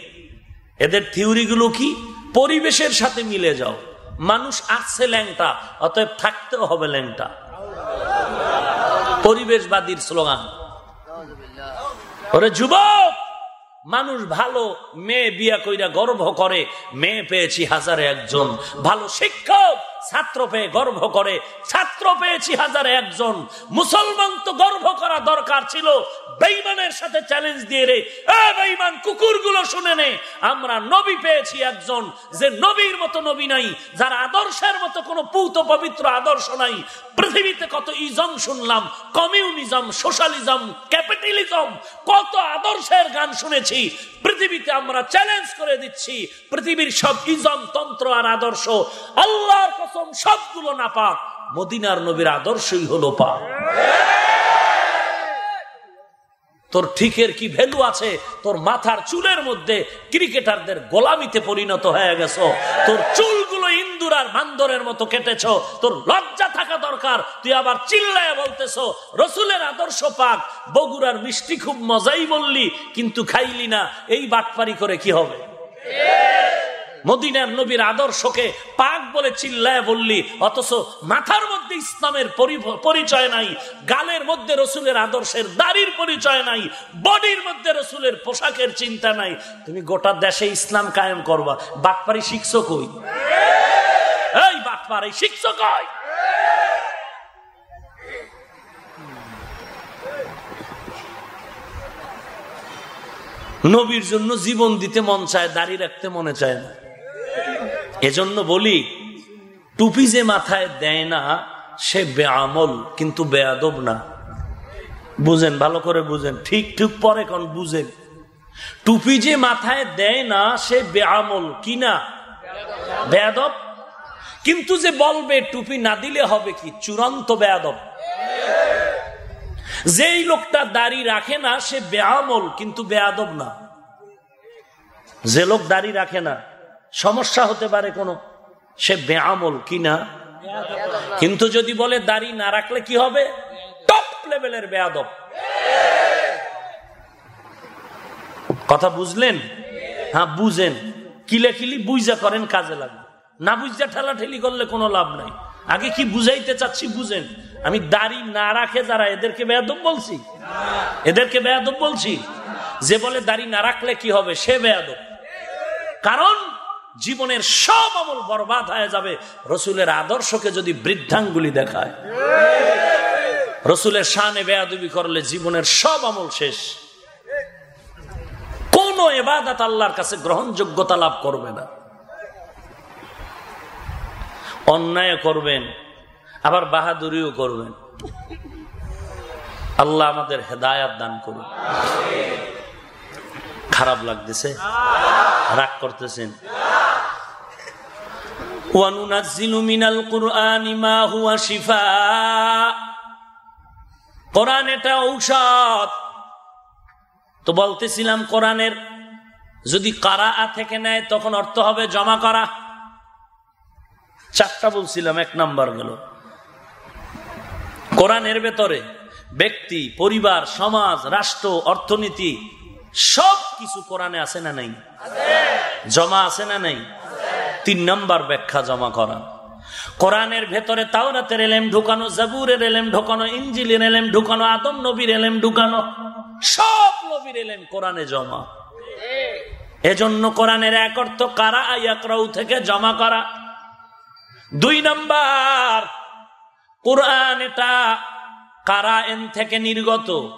এদের থিওরিগুলো কি? পরিবেশের সাথে মিলে যাও। মানুষ আছে ল্যাংটা, অতএব থাকতেও হবে ল্যাংটা। পরিবেশবাদীর স্লোগান। ওরে যুবক, মানুষ ভালো মেয়ে বিয়া কইরা গর্ব করে, মেয়ে পেয়েছি হাজারে একজন। ভালো শিক্ষক ছাত্র পেয়ে গর্ব করে, ছাত্র পেয়েছি হাজারে একজন। মুসলমান তো গর্ব করা দরকার ছিল। বেইমানের সাথে চ্যালেঞ্জ দিয়ে রে বেইমান, কুকুরগুলো শুনে নে। আমরা নবী পেয়েছি একজন যে নবীর মতো নবী নাই, যার আদর্শের মতো কোনো পৌত পবিত্র আদর্শ নাই। পৃথিবীতে কত ইজম শুনলাম, কমিউনিজম, সোশ্যালিজম, ক্যাপিটালিজম, কত আদর্শের গান শুনেছি। পৃথিবীতে আমরা চ্যালেঞ্জ করে দিচ্ছি, পৃথিবীর সব ইজম তন্ত্র আর আদর্শ। আল্লাহর কসম সবগুলো না পাক মদিনার নবীর আদর্শই হলো পা তোর ঠিকের কি ভ্যালু আছে? তোর মাথার চুলের মধ্যে ক্রিকেটারদের গোলামিতে পরিণত হয়ে গেছো। তোর চুলগুলো ইন্দুর আর বান্দরের মতো কেটেছ। তোর লজ্জা থাকা দরকার। তুই আবার চিল্লায় বলতেছ, রসুলের আদর্শ পাক, বগুড়ার মিষ্টি খুব মজাই বললি, কিন্তু খাইলি না। এই বাটপারি করে কি হবে? মদিনার নবীর আদর্শকে পাক বলে চিল্লায় বললি, অথচ মাথার মধ্যে ইসলামের পরিচয় নাই, গালের মধ্যে রসুলের আদর্শের দাড়ির পরিচয় নাই, বডির মধ্যে রসুলের পোশাকের চিন্তা নাই। তুমি গোটা দেশে ইসলাম কায়েম করবা। বাটপারি শিখছো কই? এই বাটপারি শিখছো কই? নবীর জন্য জীবন দিতে মন চায় দাঁড়িয়ে রাখতে মনে চায় না। এজন্য বলি, টুপি যে মাথায় দেয় না, সে বেআমল, কিন্তু বেয়াদব না। বুঝেন, ভালো করে বুঝেন। ঠিক ঠিক পরে কোন বুঝেন। টুপি যে মাথায় দেয় না, সে বেআমল, কি না? বেয়াদব। কিন্তু যে বলবে, টুপি না দিলে হবে কি? চূড়ান্ত বেয়াদব। যেই লোকটা দাড়ি রাখে না, সে বেআমল, কিন্তু বেয়াদব না। যে লোক দাড়ি রাখে না সমস্যা হতে পারে কোনো। সে বেআমল কি না কিন্তু যদি বলে দাড়ি না রাখলে কি হবে? টপ লেভেলের বেয়াদব। কথা বুঝলেন? হ্যাঁ বুঝেন। কিলে কিলি বুঝা করেন, কাজে লাগবে। না বুঝা ঠেলা ঠেলি করলে কোনো লাভ নাই। আগে কি বুঝাইতে চাচ্ছি, বুঝেন? আমি দাড়ি না রাখে যারা, এদেরকে বেয়াদব বলছি? এদেরকে বেয়াদব বলছি? যে বলে দাড়ি না রাখলে কি হবে? সে বেয়াদব। কারণ জীবনের সব আমল বরবাদ হয়ে যাবে। রসুলের আদর্শকে যদি বৃদ্ধাঙ্গুলি দেখায়। রসুলের শানে বেয়াদুবি করলে জীবনের সব আমল শেষ। কোন এবাদাত আল্লাহর কাছে গ্রহণযোগ্যতা লাভ করবে না। অন্যায় করবেন, আবার বাহাদুরিও করবেন। আল্লাহ আমাদের হেদায়াত দান করুন। খারাপ লাগতেছে। রাগ করতেছেন। কোরআন এটা ঔষধ। তো বলতেছিলাম, কোরআনের যদি কারা থেকে নেয়, তখন অর্থ হবে জমা করা। চারটা বলছিলাম, এক নাম্বার গেল। কোরআনের ভেতরে ব্যক্তি, পরিবার, সমাজ, রাষ্ট্র, অর্থনীতি সব কিছু কোরআনে আছে না নাই? জমা আছে না নাই? তিন নম্বর ব্যাখ্যা জমা করা। কোরআনের ভেতরে তাওরাতের এলেম ঢুকানো, জাবুরের এলেম ঢুকানো ইঞ্জিলের এলেম ঢুকানো, আদম নবীর এলেম ঢুকানো, সব নবীর এলেম কোরআনে জমা। এজন্য কোরআনের এক অর্থ, কারা আয়াকরাউ থেকে জমা করা? দুই নম্বর, কোরআন এটা কারা এন থেকে নির্গত?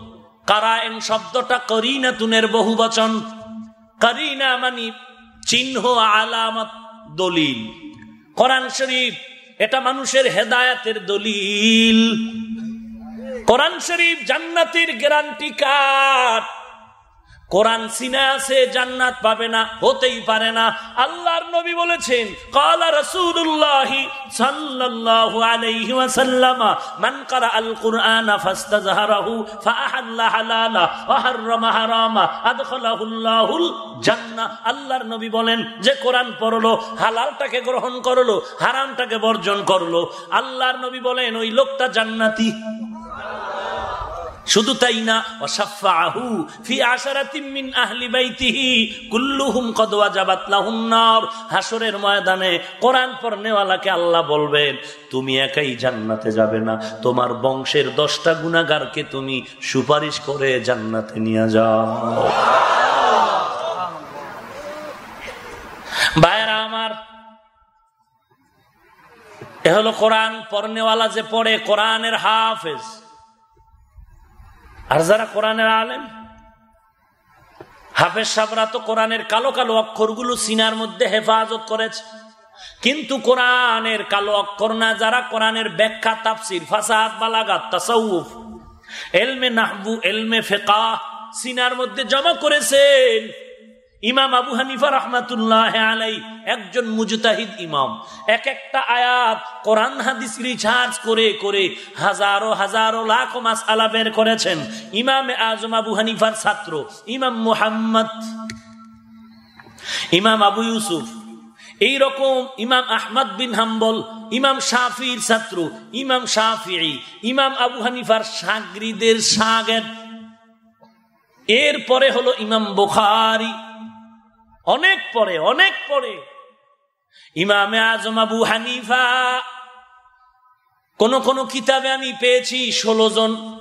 কারা এন শব্দটা করিনা তুনের বহু বচন। করিনা মানি চিহ্ন, আলামত, দলিল। কোরআন শরীফ, এটা মানুষের হেদায়াতের দলিল। কোরআন শরীফ জান্নাতের গ্যারান্টি কার্ড কোরআন সিনে আছে, জান্নাত পাবে না, হতেই পারে না। আল্লাহর নবী বলেছেন, কালা রাসূলুল্লাহি সাল্লাল্লাহু আলাইহি ওয়াসাল্লাম, মান কারা আল কুরআন ফাস্তাজহারাহু, ফাআহাল্লা হালালা, ওয়া হাররামা হারামা, আদখালাহুল্লাহুল জান্নাহ। আল্লাহর নবী বলেন, যে কোরআন পড়ল, হালালটাকে গ্রহণ করল, হারামটাকে বর্জন করল। আল্লাহর নবী বলেন, ওই লোকটা জান্নাতি। শুধু তাই না অসাফাহু ফি আহলি বাইতিহি, কুল্লুহুম ময়দানে কোরআন পড়নেওয়ালাকে আল্লাহ বলবেন, তুমি একাই জান্নাতে যাবে না, তোমার বংশের দশটা গুনাহগারকে তুমি সুপারিশ করে জান্নাতে নিয়ে যাও। ভাইরা আমার, এ হলো কোরআন পড়নেওয়ালা যে পড়ে, কোরআনের হাফেজ। আর যারা কোরআনের আলেম, হাফেজ সাবরা তো কোরআনের কালো কালো অক্ষরগুলো সিনার মধ্যে হেফাজত করেছে। কিন্তু কোরআনের কালো অক্ষর না, যারা কোরআনের ব্যাখ্যা, তাফসির ফাসাহাত বালাগাত, তাসাউফ, এলমে নাহবু, এলমে ফেকা সিনার মধ্যে জমা করেছেন। ইমাম আবু হানিফা রহমাতুল্লাহ আলাই একজন মুজতাহিদ ইমাম। এক একটা আয়াত কোরআন হাদিস রিচার্জ করে করে হাজারো হাজারো লাখ মাস আলা বের করেছেন। ইমাম আজম আবু হানিফার ছাত্র, ইমাম মুহাম্মদ, ইমাম আবু ইউসুফ। এই রকম ইমাম আহমদ বিন হাম্বল, ইমাম শাফির ছাত্র, ইমাম শাফি ইমাম আবু হানিফার সাগরিদের সাগের। এরপরে হলো ইমাম বুখারি। অনেক পরে অনেক পরে। ইমামে আজম আবু হানিফা, কোন কোন কিতাবে আমি পেয়েছি ষোলো জন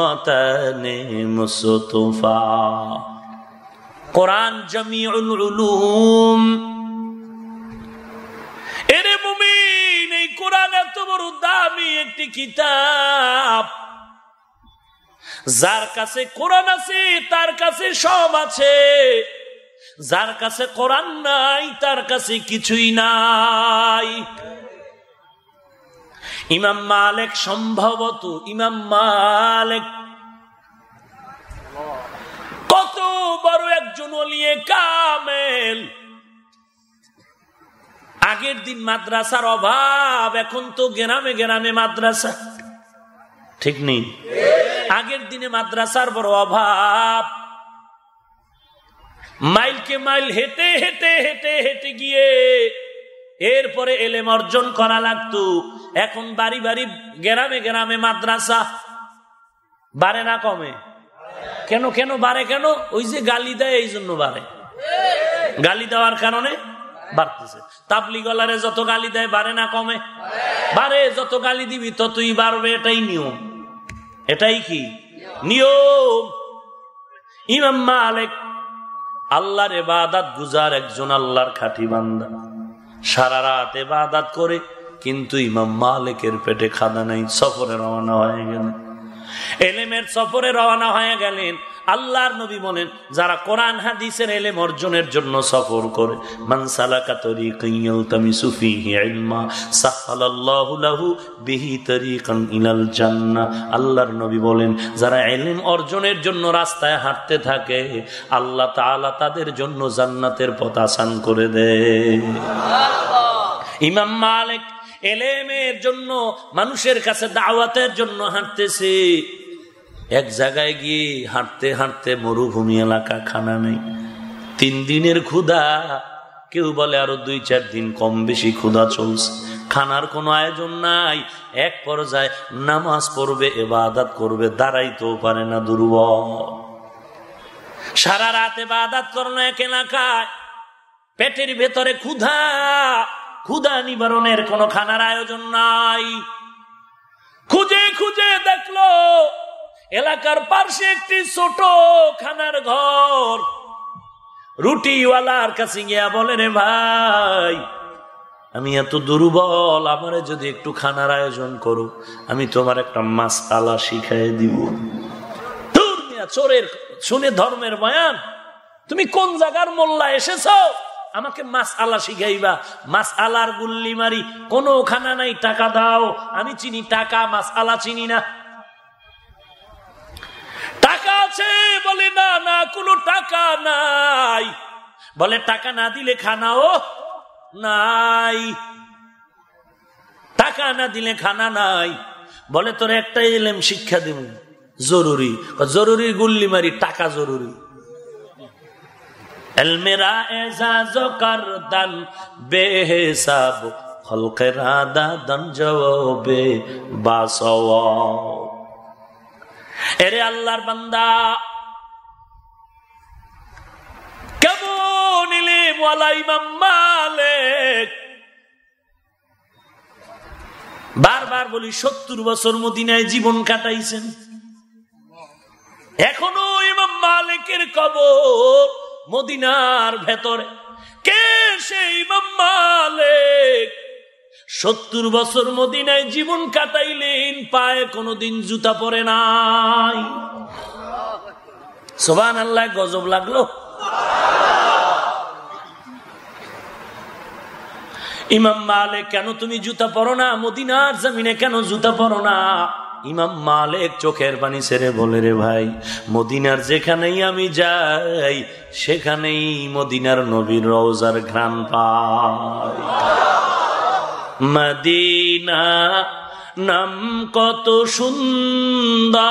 উম্মতনে মুস্তফা কোরআন জমিউল উলুম এরে এই কোরআন এত বড় দামি একটি কিতাব। যার কাছে কোরআন আছে, তার কাছে সব আছে। যার কাছে কোরআন নাই, তার কাছে কিছুই নাই। ইমাম মালেক সম্ভবত ইমাম মালেক। কত বড় একজন অলিয়ে কামেল। আগের দিন মাদ্রাসার অভাব, এখন তো গ্রামে গ্রামে মাদ্রাসা। ঠিক নেই? আগের দিনে মাদ্রাসার বড় অভাব। মাইলকে মাইল হেঁটে হেঁটে হেঁটে হেঁটে গিয়ে এরপরে এলেম অর্জন করা লাগতো। এখন বাড়ি বাড়ি গ্রামে গ্রামে মাদ্রাসা। বাড়ে না কমে? কেন কেন বাড়ে কেন? ওই যে গালি দেয়, এই জন্য বাড়ে। গালি দেওয়ার কারণে বাড়তেছে। তাবলি গলারে যত গালি দেয়, বাড়ে না কমে? বাড়ে, যত গালি দিবি, ততই বাড়বে, এটাই নিয়ম। এটাই কি? নিয়ম। ইমাম মালিক, আল্লাহর এবাদাত গুজার একজন আল্লাহর খাটি বান্দা। সারা রাত এবাদাত করে কিন্তু ইমাম মালিকের পেটে খাদা নাই সফরে রওনা হয়ে গেলেন এলেমের সফরে রওনা হয়ে গেলেন। আল্লাহর নবী বলেন যারা কোরআন হাদিসের এলেম অর্জনের জন্য সফর করে মানসালাকা তরিকান ইয়ালতামিসু ফীহি ইলমা সাহালাল্লাহু লাহু বিহি তরিকান ইলাল জান্নাহ। আল্লাহর নবী বলেন যারা এলেম অর্জনের জন্য রাস্তায় হাঁটতে থাকে আল্লাহ তাআলা তাদের জন্য জান্নাতের পথ আসান করে দেয় ইমাম মালিক এলেমের জন্য মানুষের কাছে দাওয়াতের জন্য হাঁটতেছে। এক জায়গায় গিয়ে হাঁটতে হাঁটতে মরুভূমি এলাকা খানা নেই। তিন দিনের ক্ষুধা, কেউ বলে আরও দুই চার দিন কম বেশি ক্ষুধা চলছে। খানার কোনো আয়োজন নাই, এক পর্যায়ে নামাজ পড়বে, এবাদাত করবে, দাঁড়াইতেও পারে না দুর্বল। সারা রাত এবাদাত করল এক এলাকায়। পেটের ভেতরে ক্ষুধা ক্ষুধা নিবারণের কোনো খানার আয়োজন নাই। খুঁজে খুঁজে দেখল এলাকার পার্শ্বে একটি ছোট খানার ঘর। রুটিওয়ালার কাছে গিয়া বলে, রে ভাই, আমি এত দুর্বল, আমারে যদি একটু খানার আয়োজন করো, আমি তোমার একটা মাছ আলা শিখাই দিব। চোরের, শুনে ধর্মের বয়ান। তুমি কোন জায়গার মোল্লা এসেছ? আমাকে মাছ আলা শিখাইবা। মাছ আলার গুল্লি মারি কোনো খানা নাই, টাকা দাও। আমি চিনি টাকা, মাছ আলা চিনি না। আছে? বলে, না না, কোনো টাকা নাই। বলে, টাকা না দিলে খানাও নাই। টাকা না দিলে খানা নাই। বলে, তোর একটা এলেম শিক্ষা দেব। জরুরি। জরুরি গুল্লি মারি, টাকা জরুরি। এলমেরা এরে আল্লাহর বান্দা। কেমন বারবার বলি, সত্তর বছর মদিনায় জীবন কাটাইছেন। এখনও ইমাম মালিকের কবর মদিনার ভেতরে। কে সেই ইমাম মালিক? সত্তর বছর মদিনায় জীবন কাটাইলেন, পায়ে কোনোদিন জুতা পরে নাই। সোবান আল্লাহ গজব লাগল। ইমাম মালে কেন তুমি জুতা পরো না? মদিনার জমিনে কেন জুতা পরো না? ইমাম মালেক চোখের পানি ছেড়ে বলে, রে ভাই, মদিনার যেখানেই আমি যাই, সেখানেই মদিনার নবীর রওজার ঘ্রাণ পাই। মদিনা নাম কত সুন্দর।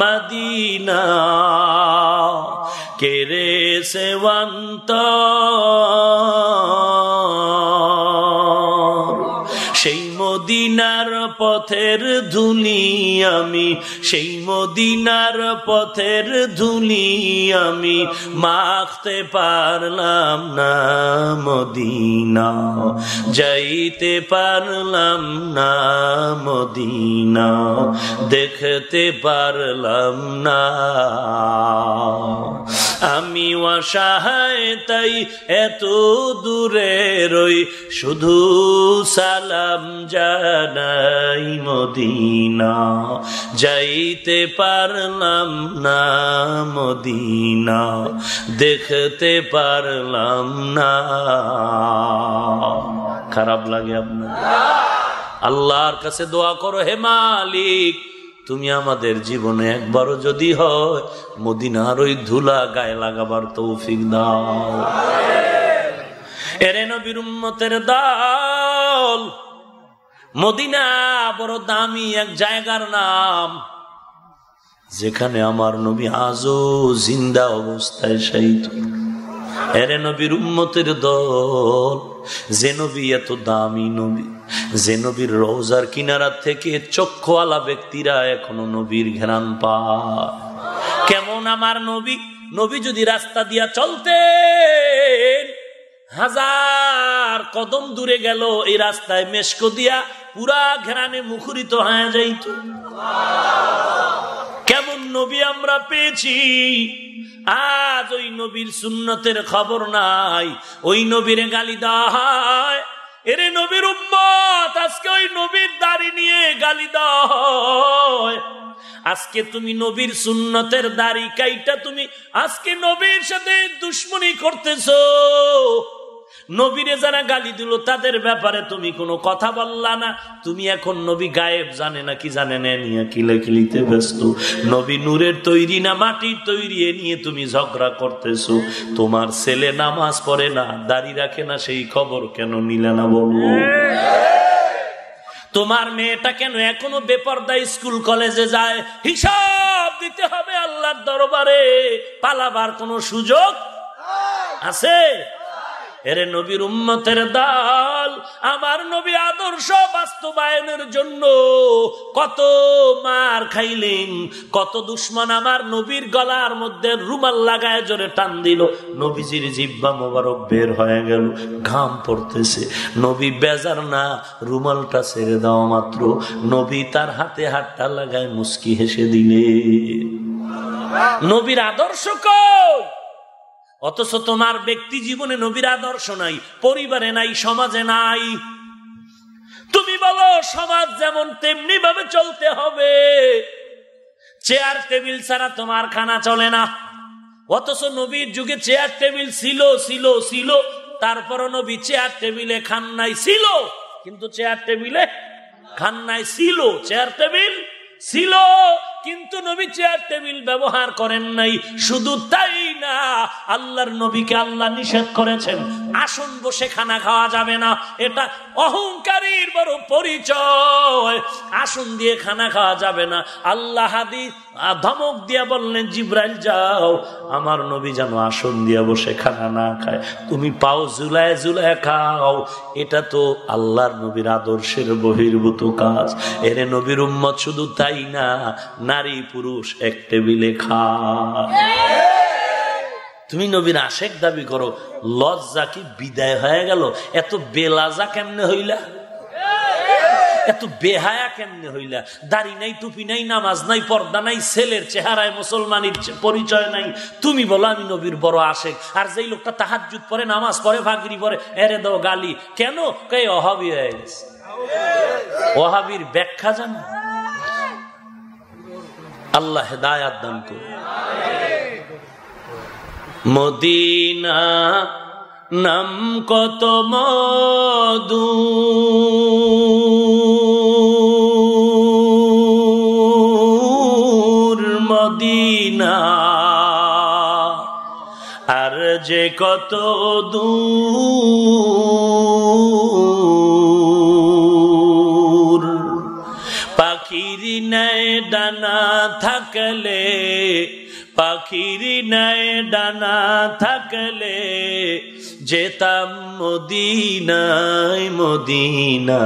মদিনা কেরে সেবন্ত সেই মদিনার পথের ধুলি আমি, সেই মদিনার পথের ধুলি আমি। মাখতে পারলাম না মদিনা, যাইতে পারলাম না মদিনা, দেখতে পারলাম না। আমি অসহায়, তাই এত দূরে রই, শুধু সালাম জানাই মদিনা। যাইতে পারলাম না মদিনা, দেখতে পারলাম না। খারাপ লাগে আপনার। আল্লাহর কাছে দোয়া করো, হে মালিক, তুমি আমাদের জীবনে একবারও যদি হয়, মদিনার ওই ধুলা গায়ে লাগাবার তৌফিক দাও। এরে নবীর উম্মতের দল মদিনা বড় দামি এক জায়গার নাম। যেখানে আমার নবী আজও জিন্দা অবস্থায় সেই এরে নবীর উম্মতের দল, যে নবী এত দামি নবী, যে নবীর রোজার কিনারা থেকে চক্ষুওয়ালা ব্যক্তিরা এখনও নবীর ঘেরান পায়। কেমন আমার নবী? নবী যদি রাস্তা দিয়া চলতে হাজার কদম দূরে গেল এই রাস্তায় মেশকো দিয়া পুরা ঘেরানে মুখরিত হয়ে যাইত। কেমন নবী আমরা পেয়েছি? আজ ওই নবীর সুন্নতের খবর নাই। ওই নবীরে গালি দেওয়া হয়। এরে নবীর উম্মত, আজকে ওই নবীর দাড়ি নিয়ে গালি দেওয়া হয়। আজকে তুমি নবীর সুন্নতের দাড়ি কাইটা তুমি আজকে নবীর সাথে দুশ্মনী করতেছো। নবীরে যারা গালি দিল, তাদের ব্যাপারে তুমি কোনো কথা বললা না। তুমি এখন নবী গায়েব জানে না কি জানে না নিয়ে কিলে ব্যস্ত। নবী নূরের তৈরি না, মাটির তৈরি নিয়ে তুমি ঝগড়া করতেছো। তোমার ছেলে নামাজ পড়ে না, দাড়ি রাখে না, সেই খবর কেন নিলে না বলব তোমার মেয়েটা কেন এখনও বেপর্দা স্কুল কলেজে যায়? হিসাব দিতে হবে আল্লাহর দরবারে, পালাবার কোনো সুযোগ আছে? এরে নবীর উম্মতের দাল, আমার নবী আদর্শ বাস্তবায়নের জন্য কত মার খাইলেন, কত দুশ্মন আমার নবীর গলার মধ্যে রুমাল লাগায় জোরে টান দিল। নবীজির জিব্বা মোবারক বের হয়ে গেল, ঘাম পড়তেছে। নবী বেজার না, রুমালটা ছেড়ে দেওয়া মাত্র। নবী তার হাতে হাতটা লাগায় মুস্কি হেসে দিলে। নবীর আদর্শ কই? অথচ তোমার ব্যক্তি জীবনে নবীর আদর্শ নাই, পরিবারে নাই, সমাজে নাই। তুমি বলো, সমাজ যেমন তেমনি ভাবে চলতে হবে। চেয়ার টেবিল ছাড়া তোমার খানা চলে না। অথচ নবীর যুগে চেয়ার টেবিল ছিল ছিল ছিল। তারপরও নবী চেয়ার টেবিলে খান নাই, ছিল। কিন্তু চেয়ার টেবিলে খান নাই, ছিল। চেয়ার টেবিল ছিল। কিন্তু নবী চেয়ার টেবিল ব্যবহার করেন নাই। শুধু তাই না, আল্লাহর নবীকে আল্লাহ নিষেধ করেছেন, আসন বসে খানা খাওয়া যাবে না। এটা অহংকারীর বড় পরিচয়। আসন দিয়ে খানা খাওয়া যাবে না। আল্লাহ হাদি ধমক দিয়া বললেন, জিব্রাইল যাও, আমার নবী যেন আসন দিয়া বসে খানা না খায়। তুমি পাও জুলায় জুলায় খাও। এটা তো আল্লাহর নবীর আদর্শের বহির্ভূত কাজ। এরে নবীর উম্মত শুধু তাই না নারী পুরুষ এক টেবিলে তুমি নবীর আশেক দাবি করো, লজ্জা কি বিদায় হয়ে গেল? এত বেলাজা কেমনে হইলা? এত বেহায়া কেমনে হইলা? দাড়ি নাই, টুপি নাই, নামাজ নাই, পর্দা নাই, ছেলের চেহারায় মুসলমানের পরিচয় নাই। তুমি বলো, আমি নবীর বড় আশেক। আর যেই লোকটা তাহাজুত পরে, নামাজ পরে, ভাগরি পরে, এরে দাও গালি। কেন? কে অহাবি হয়ে গেছে। ওহাবির ব্যাখ্যা জানো? আল্লাহ হেদায়াত দান করুন। মদিনা নাম কত মধু। মদিনা আর যে কত দূর। পাখির নেয় ডানা থাকলে, পাখির নাই ডানা থাকলে, যেতাম মদিনায় মদিনা,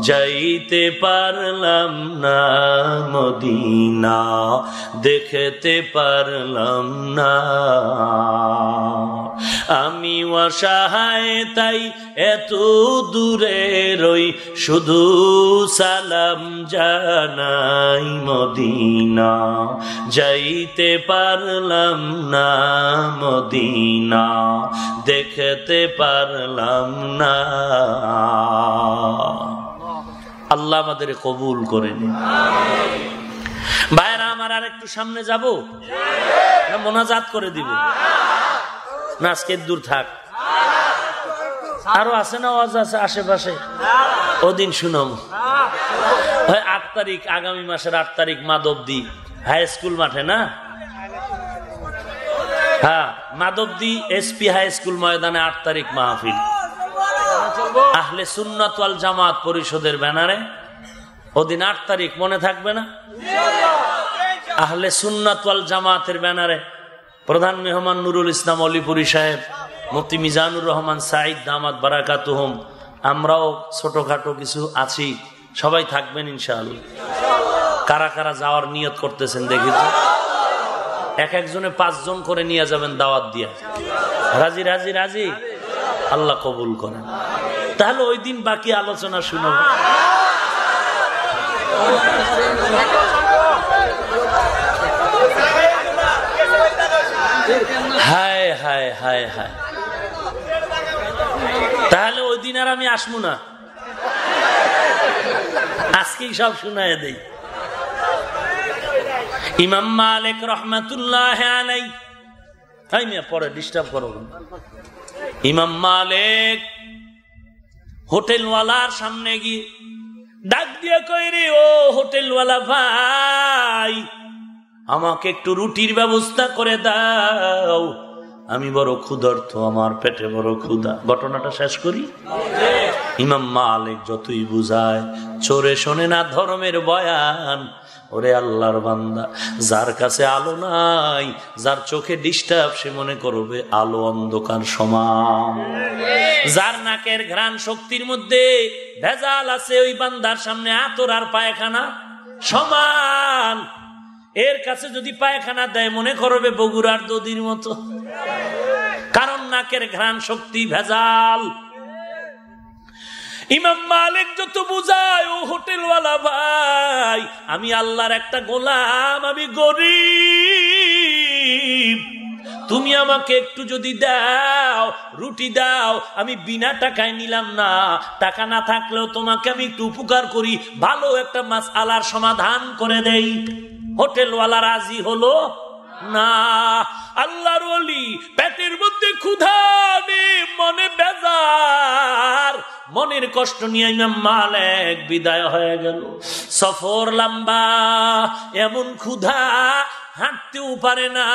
যাইতে পারলাম না মদিনা, দেখতে পারলাম না। আমি অসহায় তাই এত দূরে রই শুধু সালাম জানাই মদিনা। যাইতে পারলাম না মদিনা, দেখতে পারলাম না। আল্লাহ আমাদের কবুল করেন ভাইরা, আমার আর একটু সামনে যাব? না, মোনাজাত করে দিব? না, আজকে দূর থাক। আরও আছে না ওয়াজ আছে আশেপাশে? ওদিন শুনম। আট তারিখ আগামী মাসের আট তারিখ মাধবদি। হাই স্কুল মাঠে না? হ্যাঁ মাধবদি এসপি হাই স্কুল ময়দানে আট তারিখ মাহফিল। আহলে সুন্নাত জামাত পরিষদের ব্যানারে। ওদিন আট তারিখ মনে থাকবে না? আহলে সুন্নাত জামাতের ব্যানারে। প্রধান মেহমান নুরুল ইসলাম অলিপুরি সাহেব। মুফতি মিজানুর রহমান সাইদ দামাত বারাকাতুহম, আমরাও ছোটখাটো কিছু আছি, সবাই থাকবেন ইনশাল কারা কারা যাওয়ার নিয়ত করতেছেন দেখি এক একজনে পাঁচজন করে নিয়ে যাবেন দাওয়াত দিয়া। রাজি রাজি রাজি? আল্লাহ কবুল করেন। তাহলে ওই দিন বাকি আলোচনা শুনব হায় হায় হায় হায়। তাহলে ওই দিন আর আমি আসব না। আজকেই সব শুনায় দেই। ইমাম মালিক রহমাতুল্লাহ আলাই তাই মিয়া, পরে ডিস্টার্ব করো ইমাম মালিক হোটেলওয়ালার সামনে গিয়ে ডাক দিয়ে কই রে, ও হোটেলওয়ালা ভাই, আমাকে একটু রুটির ব্যবস্থা করে দাও। আমি বড় ক্ষুধার্থ আমার পেটে বড় ক্ষুধা। ঘটনাটা শেষ করি? ইমাম মালিক যতই বুঝায়, চোরে শোনে না ধর্মের বয়ান। ওরে আল্লাহর বান্দা, যার কাছে আলো নাই, যার চোখে ডিস্টার্ব সে মনে করবে আলো অন্ধকার সমান। যার নাকের ঘ্রাণ শক্তির মধ্যে ভেজাল আছে, ওই বান্দার সামনে আতর আর পায়খানা সমান। এর কাছে যদি পায়খানা দেয়, মনে করবে বগুড়ার দদির মতো। কারণ নাকের ঘ্রাণ শক্তি ভেজাল। ইমাম মালিক যত বুঝায়, ও হোটেলওয়ালা ভাই, আমি আল্লাহর একটা গোলাম, আমি গরিব। তুমি আমাকে একটু যদি দাও, রুটি দাও, আমি বিনা টাকায় নিলাম না। টাকা না থাকলেও তোমাকে আমি একটু উপকার করি, ভালো একটা মাছ আলার সমাধান করে দেই। হোটেলওয়ালা রাজি হলো? না। আল্লাহর অলি পেটের মধ্যে ক্ষুধা মনে বেজার। মনের কষ্ট নিয়ে ইমাম মালেক বিদায় হয়ে গেল। সফর লম্বা, এমন ক্ষুধা হাঁটতেও পারে না।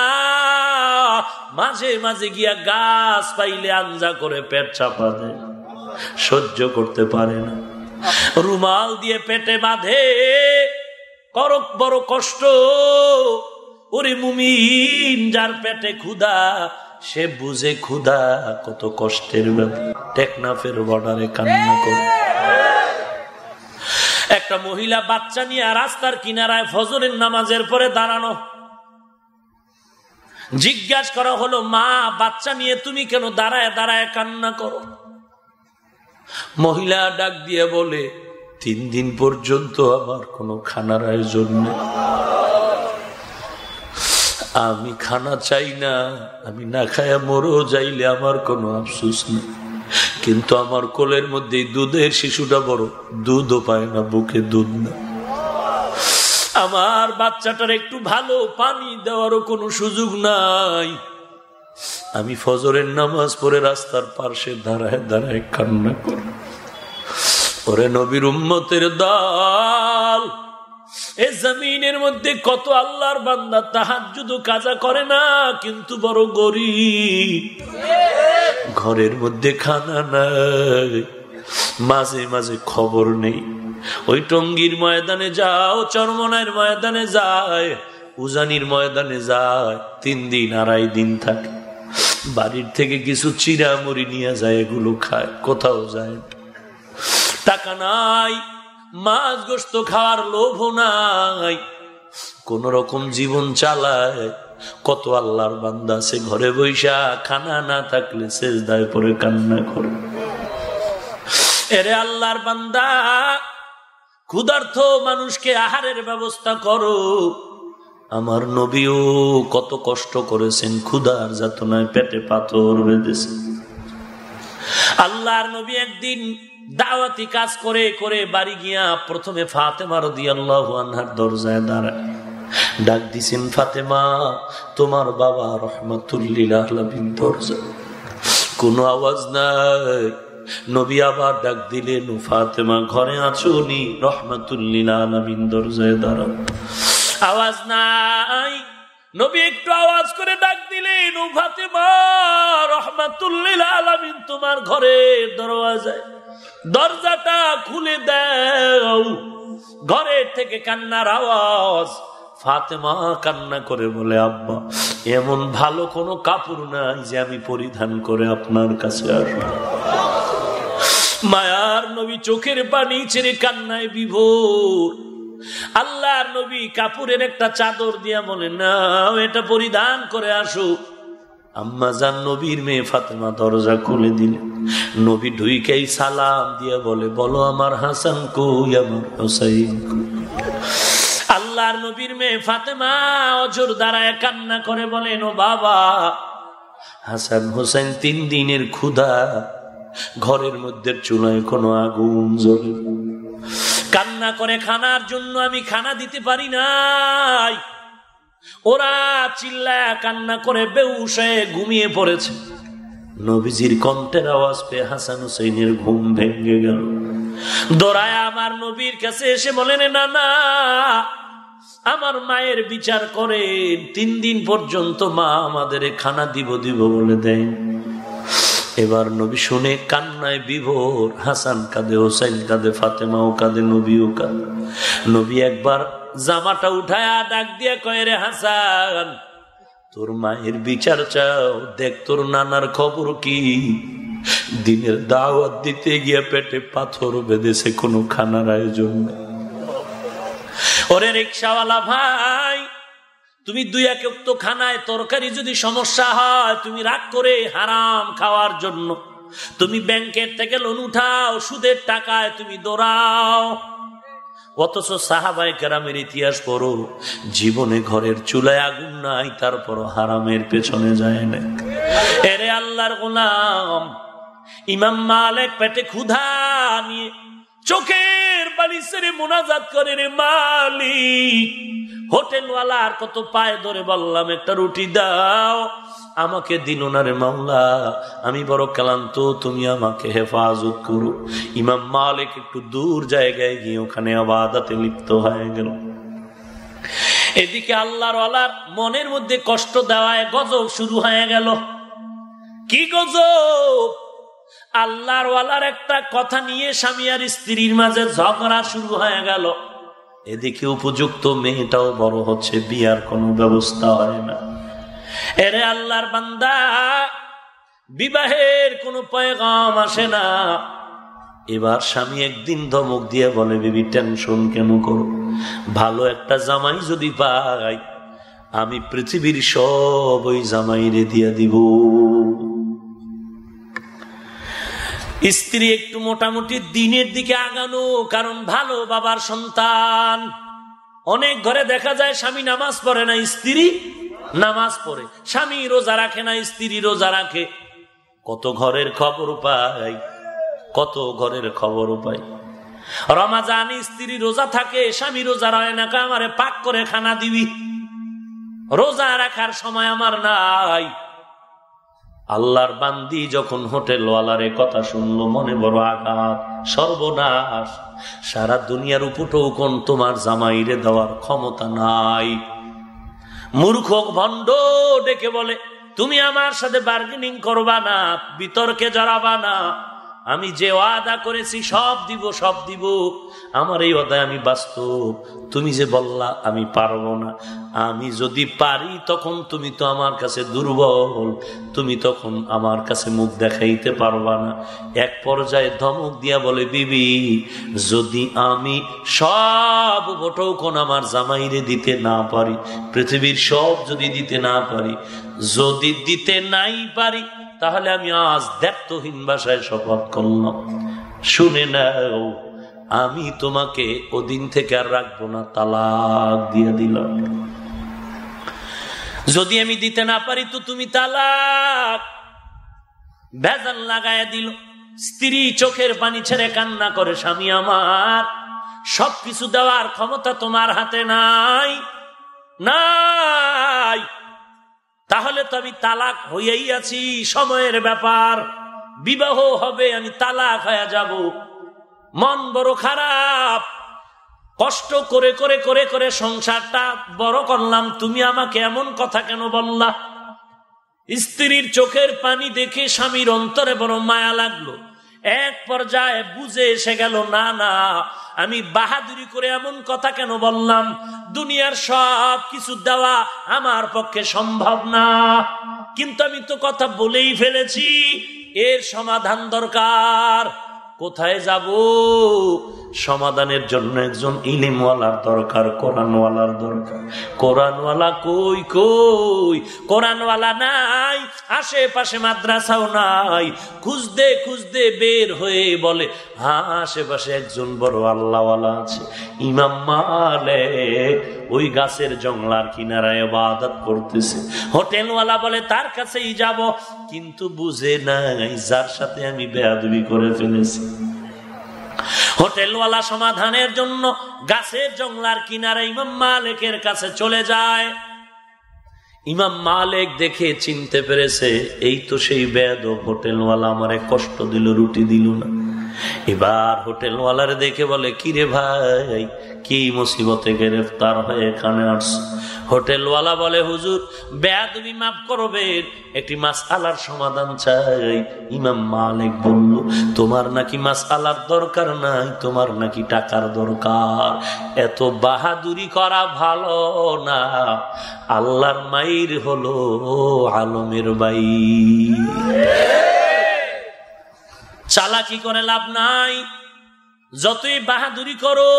মাঝে মাঝে গিয়া গাছ পাইলে আঞ্জা করে পেট চাপা দেয়। সহ্য করতে পারে না। রুমাল দিয়ে পেটে বাঁধে। করক বড় কষ্ট। ওরে মুমিন, যার পেটে ক্ষুধা, সে বুঝে ক্ষুধা, কত কষ্টের টেকনাফের বর্ডারে কান্না করে। একটা মহিলা বাচ্চা নিয়ে রাস্তার কিনারায় ফজরের নামাজের পরে দাঁড়ানো। জিজ্ঞাসা করা হলো, মা, বাচ্চা নিয়ে তুমি কেন দাঁড়ায় দাঁড়ায় কান্না করো? মহিলা ডাক দিয়ে বলে তিন দিন পর্যন্ত আমার কোনো খানার আয়োজন নেই। আমি খানা চাই না, আমি না খায়া মরও যাইলে আমার কোনো আফসুস নেই। কিন্তু আমার কোলের মধ্যে দুধের শিশুটা বড়, দুধও পায় না, বুকে দুধ না। আমার বাচ্চাটার একটু ভালো পানি দেওয়ারও কোনো সুযোগ নাই। আমি ফজরের নামাজ পড়ে রাস্তার পার্শ্বে দাঁড়ায় দাঁড়ায় কান্না করি। ওরে নবীর উম্মতের দল, এ জমিনের মধ্যে কত আল্লাহর বান্দা তাহার যুদু কাজা করে না, কিন্তু বড় গরিব। ঘরের মধ্যে খানা নাই, মাঝে মাঝে খবর নেই। ওই টঙ্গির ময়দানে যাও চরমনার ময়দানে যায়, উজানির ময়দানে যায়, তিন দিন আড়াই দিন থাকে। বাড়ির থেকে কিছু চিরামুড়ি নিয়ে যায়, এগুলো খায়, কোথাও যায় টাকা নাই, মাছ গোস্ত খাওয়ার লোভ নাই। কোন রকম জীবন চালায়, কত আল্লাহর বান্দা সে ঘরে বৈশা খানা না থাকলে শেষ দায় পরে কান্না করে। এরে আল্লাহর বান্দা ক্ষুধার্থ মানুষকে আহারের ব্যবস্থা করো। আমার নবীও কত কষ্ট করেছেন, ক্ষুধার যাতনায় পেটে পাথর বেঁধেছে। আল্লাহর নবী একদিন দাওয়াতি কাজ করে করে বাড়ি গিয়া প্রথমে ফাতেমা রদি আল্লাহ আনহার দরজায় দাঁড়ায়। ডাক দিছেন, ফাতেমা, তোমার বাবা রহমতুল্লিল দরজা। কোনো আওয়াজ নাই। নবী আবার ডাক দিলেন, ফাতেমা, ঘরে আছো নি? রহমতুল্লিল আলমিন দরজায় দাঁড়ান আওয়াজ নাই। নবী একটু আওয়াজ করে ডাক দিলেন, ফাতেমা, রহমাতুল্লিল আলামিন তোমার ঘরে দরওয়াজায় দরজাটা খুলে দাও। ঘরের থেকে কান্নার আওয়াজ। ফাতেমা কান্না করে বলে, আব্বা, এমন ভালো কোনো কাপড় নাই যে আমি পরিধান করে আপনার কাছে আসব। মায়ার নবী চোখের পানি ছেড়ে কান্নায় বিভোর। আল্লাহর নবী কাপুরের একটা চাদর দিয়া বলে না এটা পরিধান করে আসো। আম্মা যান নবীর মেয়ে ফাতেমা দরজা খুলে দিলে। নবী ঢুইকেই সালাম দিয়ে বলে, বলো আমার হাসান কই, আমার হোসাইন আল্লাহর নবীর মেয়ে ফাতেমা অজর দাঁড়ায় কান্না করে বলেন ও বাবা, হাসান হোসেন তিন দিনের ক্ষুধা, ঘরের মধ্যে চুলায় কোনো আগুন জ্বলে। কান্না করে খানার জন্য আমি খানা দিতে পারি নাই। ওরা চিল্লা কান্না করে বেউসে ঘুমিয়ে পড়েছে। নবীজির কণ্ঠের আওয়াজ পেয়ে হাসান হুসেনের ঘুম ভেঙে গেল। দোরায় আমার নবীর কাছে এসে বলেন, না না, আমার মায়ের বিচার করে তিন দিন পর্যন্ত মা আমাদের খানা দিব দিব বলে দেয়। এবার নবী শুনে, কান্নায় বিভোর, হাসান কাঁদে, হোসাইন কাঁদে, ফাতেমাও কাঁদে, নবীও কাঁদে। নবী একবার জামাটা উঠায় ডাক দিয়ে কয়ে, রে হাসান, তোর মায়ের বিচার চাও, দেখ তোর নানার খবর কি? দিনের দাওয়াত দিতে গিয়ে পেটে পাথর বেঁধেছে, কোনো খানার আয়োজন ওরে রিক্সাওয়ালা ভাই তুমি দুই এক তো খানায় তরকারি যদি সমস্যা হয়, তুমি রাগ করে হারাম খাওয়ার জন্য। তুমি ব্যাংকের থেকে লোন উঠাও, সুদের টাকায় তুমি দৌড়াও। অথচ সাহাবাই কেরামের ইতিহাস পড়ো, জীবনে ঘরের চুলায় আগুন নাই তারপর হারামের পেছনে যায় না। এরে আল্লাহর গোলাম, ইমাম মালেক পেটে ক্ষুধা নিয়ে চোখের বাড়ি সেরে মোনাজাত করে রে মালি মালিক আর কত পায়ে ধরে বললাম, একটা রুটি দাও, আমাকে দিল না রে মামলা আমি বড় ক্লান্ত, তুমি আমাকে হেফাজত করো। ইমাম মালিক একটু দূর জায়গায় গিয়ে ওখানে আবাদাতে লিপ্ত হয়ে গেল। এদিকে আল্লাহর আল্লাহর মনের মধ্যে কষ্ট দেওয়ায় গজব শুরু হয়ে গেল। কি গজব? আল্লাহর ওয়ালার একটা কথা নিয়ে স্বামী আর স্ত্রীর মাঝে ঝগড়া শুরু হয়ে গেল। এদিকে উপযুক্ত মেয়েটাও বড় হচ্ছে, বিয়ার কোনো ব্যবস্থা হয় না। এরে আল্লাহর বান্দা, বিবাহের কোনো পয়গাম আসে না। এবার স্বামী একদিন ধমক দিয়ে বলে, বেবি টেনশন কেন করো? ভালো একটা জামাই যদি পাই, আমি পৃথিবীর সব ওই জামাইরে দিয়ে দিব। স্ত্রী একটু মোটামুটি দিনের দিকে আগানো, কারণ ভালো বাবার সন্তান। অনেক ঘরে দেখা যায় স্বামী নামাজ পড়ে না, স্ত্রী নামাজ পড়ে। স্বামী রোজা রাখে না, স্ত্রী রোজা রাখে। কত ঘরের খবর পাই, কত ঘরের খবর পাই। রমাজান, স্ত্রী রোজা থাকে, স্বামী রোজা রায় না আমারে পাক করে খানা দিবি। রোজা রাখার সময় আমার নাই। আল্লাহর বান্দি যখন হোটেল হোটেলওয়ালারে কথা শুনল, মনে বড় আঘাত। সর্বনাশ। সারা দুনিয়ার উপটৌ কোন তোমার জামাইরে দেওয়ার ক্ষমতা নাই। মূর্খ ভণ্ড ডেকে বলে, তুমি আমার সাথে বার্গেনিং করবা না, বিতর্কে জড়াবা না। আমি যে ওয়াদা করেছি, সব দিব সব দিব। আমার এই ওয়াদায় আমি বাস্তব। তুমি যে বললা, আমি পারব না। আমি যদি পারি, তখন তুমি তো আমার কাছে দুর্বল। তুমি তখন আমার কাছে মুখ দেখাইতে পারবা না। এক পর্যায়ে ধমক দিয়া বলে, বিবি, যদি আমি সব বটৌকন আমার জামাইরে দিতে না পারি, পৃথিবীর সব যদি দিতে না পারি, যদি দিতে নাই পারি তাহলে আমি আজ দেখতহীন ভাষায় শপথ করলাম। শুনে নাও, আমি তোমাকে ওদিন থেকে আর রাখব না, তালাক দিয়ে দিলাম। যদি আমি দিতে না পারি তো তুমি তালাক। ভেজাল লাগায় দিল। স্ত্রী চোখের পানি ছেড়ে কান্না করে, স্বামী আমার, সবকিছু দেওয়ার ক্ষমতা তোমার হাতে নাই নাই। তাহলে তো আমি তালাক হইয়াই আছি, সময়ের ব্যাপার। বিবাহ হবে, আমি তালাক হয়ে যাব। মন বড় খারাপ। কষ্ট করে করে করে করে সংসারটা বড় করলাম, তুমি আমাকে এমন কথা কেন বললা? স্ত্রীর চোখের পানি দেখে স্বামীর অন্তরে বড় মায়া লাগল। এক পর্যায়ে বুঝে এসে গেল, না না আমি বাহাদুরি করে এমন কথা কেন বললাম? দুনিয়ার সব কিছু দেওয়া আমার পক্ষে সম্ভব না। কিন্তু আমি তো কথা বলেই ফেলেছি, এর সমাধান দরকার। কোথায় যাব? সমাধানের জন্য একজন ইলিমওয়ালার দরকার, কোরআনওয়ালার দরকার। কোরআনওয়ালা কই কই? কোরআনওয়ালা নাই, আশেপাশে মাদ্রাসাও নাই। খুঁজতে খুঁজতে বের হয়ে বলে হ্যাঁ আশেপাশে একজন বড় আল্লাহওয়ালা আছে। ইমাম মালে ওই গাছের জংলার কিনারায় বাদাত করতেছে। হোটেলওয়ালা বলে, তার কাছেই যাব। কিন্তু বুঝে নাই, যার সাথে আমি বেয়াদবি করে ফেলেছি। হোটেলওয়ালা সমাধানের জন্য গাছের জংলার কিনারে ইমাম মালিকের কাছে চলে যায়। ইমাম মালিক দেখে চিনতে পেরেছে, এই তো সেই বেদ হোটেলওয়ালা আমারে কষ্ট দিল, রুটি দিল না। এবার হোটেলওয়ালার দেখে বলে, কিরে ভাই কি মুসিবতে গ্রেফতার হয়ে এখানে আসছো। হোটেলওয়ালা বলে, হুজুর বেয়াদবি মাফ করবেন একটি মাস আলার সমাধান চাই। ইমাম মালিক বলল, তোমার নাকি মাস আলার দরকার নাই, তোমার নাকি টাকার দরকার। এত বাহাদুরি করা ভালো না। আল্লাহর মাইর হলো আলমের বাই চালাকি করে লাভ নাই। যতই বাহাদুরি করো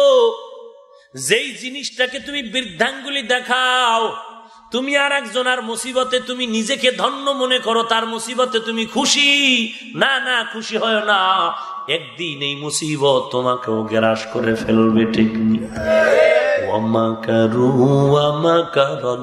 যেই জিনিসটাকে তুমি বৃদ্ধাঙ্গুলি দেখাও, তুমি আর একজনার মুসিবতে তুমি নিজেকে ধন্য মনে করো, তার মুসিবতে তুমি খুশি? না না, খুশি হয় না। একদিন এই মুসিবত তোমাকেও গ্রাস করে ফেলবে, ঠিক ওয়ামাকারু ওয়ামাকারু